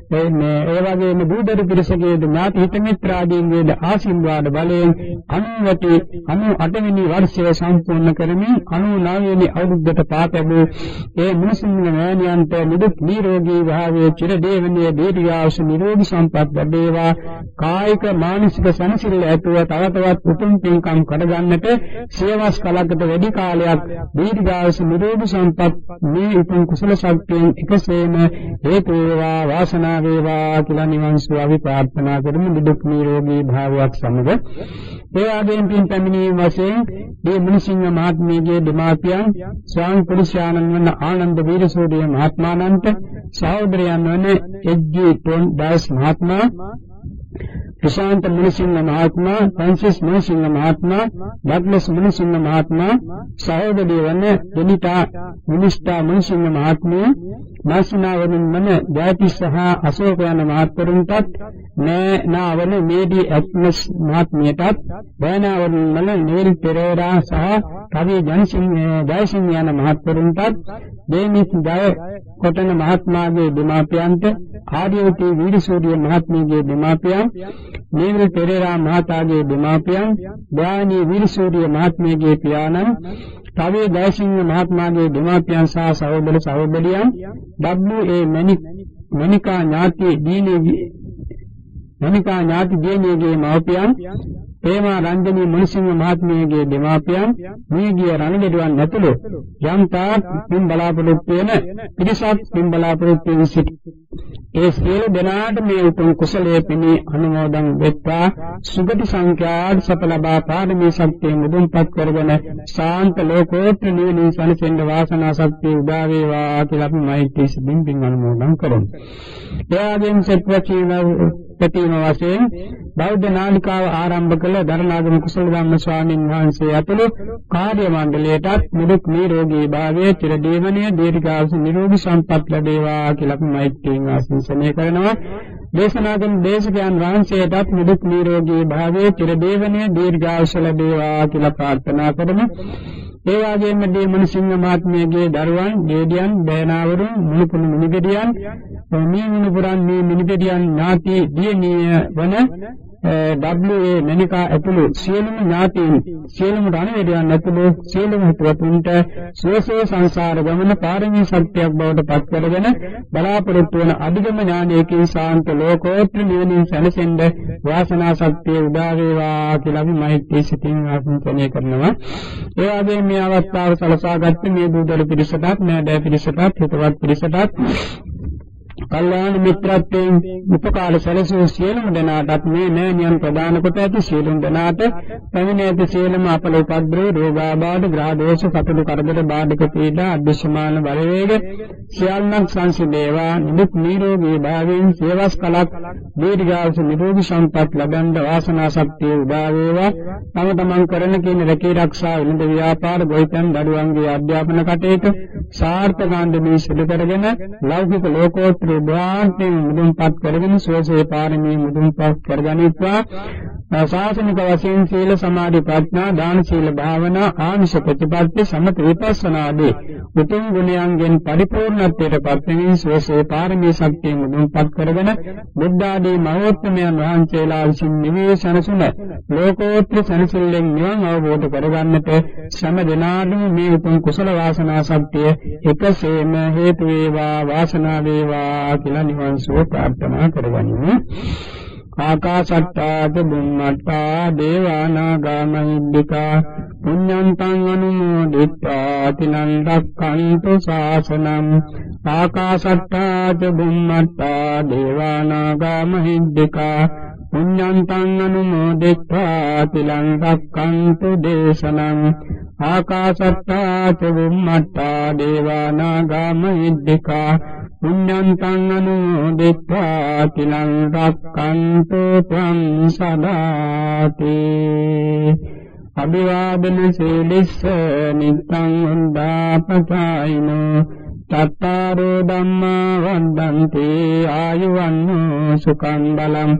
මේ ඒ වගේම දූදරු පිරිසගේද ඥාති හිත මිත්‍රාදීන්ගේද ආශිර්වාද බලයෙන් 90ට 98 වෙනි වර්ෂය සම්පූර්ණ කරමින් 99 වෙනි අවුරුද්දට පාතබු ඒ මුනිසුන්ගේ මෑණියන්ට නිදුක් නිරෝගී භාවයේ චිරදේවනීය දීර්ඝායුෂ නිරෝගී සම්පත් ලැබේවා. කායික මානසික සනසිල්ල ඇතුව තව තවත් උතුම් පින්කම් කරගන්නට සේවස් කලකට වැඩි කාලයක් දීර්ඝායුෂ නිරෝධ සම්පත් මේ උතුම් කුසල ශක්තියෙන් එකසේම හේතු වේවා වාසනාව වේවා කියලා නිවන් සුව අපි ප්‍රාර්ථනා කරමු. දුක් නිරෝගී භාවයක් සමග. ඒ වගේම පින් පැමිණීම වශයෙන් මේ මුනිසිංහ මහත්මියගේ දෙමාපියන් ස්වාමි පුරුෂයාණන් වන ආනන්ද වීරසෝඩිය මහත්මානන්ත සහෝදරයන් වන එජ්ජී ටොන් ඩාස් මහත්මයා ප්‍රශාන්ත මුනිසිංහ මහත්මයා, ෆ්‍රැන්සිස් මුනිසිංහ මහත්මයා, ඩග්ලස් මුනිසිංහ මහත්මයා, සහෝදරිය වන දෙනිතා මිනිස්ටා මුනිසිංහ මහත්මිය, මාසිනාවරුන් වන ජයති සහ අශෝක යන මහත්වරුන්ටත්, නෑනාවන මේඩි ඇග්නස් මහත්මියටත්, බෑනාවරුන් වන නීල් පෙරේරා සහ කවි ජනසිංහ ජයසිංහ යන මහත්වරුන්ටත්, දේනිස් ජය කොටන මහත්මයාගේ දෙමාපියන්ට, ආර්යවතී වීරසූරිය මහත්මියගේ දෙමාපියන් මේවල පෙරේරා මහතාගේ දෙමාපියන් දානී විරිසූරිය මහත්මියගේ පියාණන් තවේ දයසිංහ මහත්මයාගේ දෙමාපියන් සහ සහෝදර සහෝදරියන් W.A. මණිකා ඥාති දීනේ මණිකා ඥාති දියණියගේ මව්පියන් ප්‍රේමා රංජනී මුනිසිංහ මහත්මියගේ දෙමාපියන් මේගිය රණදෙඩුවන් ඇතුළු යම් තාක් පින් බලාපොරොත්තු වෙන පිරිසක් පින් බලාපොරොත්තු වී සිටි. ඒ සියලු දෙනාට මේ උතුම් කුසලයේ පිණි අනුමෝදන් වෙත්වා සුගති සංඛ්‍යාට සප ලබා පාරමී ශක්තිය මුදුන්පත් කරගෙන ශාන්ත ලෝකෝත්තර නිවනින් සැනසෙන්න වාසනා ශක්තිය උදා වේවා කියලා අපි මෛත්‍රී සිතින් පින් අනුමෝදන් කරමු. එයාගෙන් සත්වචීන පැතීම වශයෙන් බෞද්ධ නාලිකාව ආරම්භ කළ දරණාගම කුසල ධම්ම ස්වාමින් වහන්සේ ඇතුළු කාර්ය මණ්ඩලයටත් මුදුක් නිරෝගී භාවයේ චිරදීවනීය දීර්ඝායුෂ නිරෝගී සම්පත් ලැබේවා කියලා අපි මෛත්‍රියෙන් ආශිර්වාද කරනවා. දේශනා කරන දේශකයන් වහන්සේටත් මුදුක් නිරෝගී භාවයේ චිරදීවනීය දීර්ඝායුෂ ලැබේවා කියලා ප්‍රාර්ථනා කරමු. ඒ වගේම දේමන සිංහ මහත්මයාගේ දරුවන්, දේදියන්, බෑනාවරුන්, මුළුපුණු මිනිගෙඩියන්, මේ මිනිපුරන් මේ මිනිගෙඩියන් ඥාති දියණිය වන WA මණිකා ඇතුළු සියලුම ඥාතීන් සියලුම රණවැඩියන් ඇතුළු සියලුම හිතවතුන්ට සුවසේ සංසාර ගමන පාරමී සත්‍යයක් බවට පත් කරගෙන බලාපොරොත්තු වන අධිගම ඥානයකින් සාන්ත ලෝකෝත්තර නිවනින් සැනසෙන්න වාසනා ශක්තිය උදා වේවා කියලා අපි මෛත්‍රී සිතින් ආශිර්වාද කරනවා. ඒ වගේම මේ අවස්ථාව සලසාගත්ත මේ දූදල පිරිසටත් නෑදෑ පිරිසටත් හිතවත් පිරිසටත් කල්යාණ මිත්‍රත්වයෙන් උපකාර සැලසූ සියලුම දෙනාටත් මේ නෑනියන් ප්‍රදාන කොට ඇති සියලුම දෙනාට පැමිණ ඇති සියලුම අපල උපද්‍රව රෝගාබාධ ග්‍රහ දෝෂ සතුටු කරදර බාධක පීඩා අදෘශ්‍යමාන බලවේග සියල්ලක් සංසිඳේවා. නිදුක් නිරෝගී භාවයෙන් සේවස් කලක් දීර්ඝායුෂ නිරෝගී සම්පත් ලබන්න වාසනා ශක්තිය උදා වේවා. තම තමන් කරන කින රැකී ආරක්ෂා වෙනද ව්‍යාපාර ගොවිතැන් දඩුවන්ගේ අධ්‍යාපන කටයුතු සාර්ථකාන්ත මේ සිදු කරගෙන ලෞකික ලෝකෝත්තර බුද්ධාන්තයෙන් මුදුන්පත් කරගෙන සෝසේ පාරමී මුදුන්පත් කරගනිත්වා. ශාසනික වශයෙන් සීල සමාධි ප්‍රඥා දාන සීල භාවනා ආමිෂ ප්‍රතිපත්ති සමත විපස්සනා ආදී උතුම් ගුණයන්ගෙන් පරිපූර්ණත්වයට පත්වමින් සෝසේ පාරමී ශක්තිය මුදුන්පත් කරගෙන බුද්ධ ආදී මහෝත්තමයන් වහන්සේලා විසින් නිවේශනසුන ලෝකෝත්තර සනසෙල්ලෙන් නිවන් අවබෝධ කරගන්නට සෑම දිනාටම මේ උතුම් කුසල වාසනා ශක්තිය එකසේම හේතු වේවා වාසනාව වේවා කියලා නිවන් සුව ප්‍රාර්ථනා කරගනිමු. ආකාශට්ටාද බුම්මට්ටා දේවානාගා මහිද්దికා පුඤ්ඤන්තං අනුමෝදිත්වා තිනං රක්ඛන්තු ශාසනං. ආකාශට්ටාද බුම්මට්ටා දේවානාගා මහිද්దికා පුඤ්ඤන්තං අනුමෝදිත්වා තිනං රක්ඛන්තු දේශනං. ආකාශට්ටාද බුම්මට්ටා දේවානාගා මහිද්దికා පුඤ්ඤන්තං අනුමෝදිත්වා තිලං රක්칸තු ත්වං සදාති. අභිවාදන සීලිස්ස නිත්තං උද්දාපචායිනෝ චත්තාරෝ ධම්මා වන්දන්ති ආයුවන්නෝ සුඛං බලං.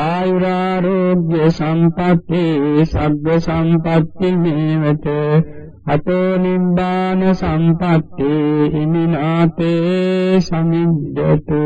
ආයුරාෝග්‍ය සම්පත්තේ සබ්බ සම්පත්ති මේවතේ අතෝ නිබ්බාන සම්පatti හිමිනාතේ සමිද්දතු।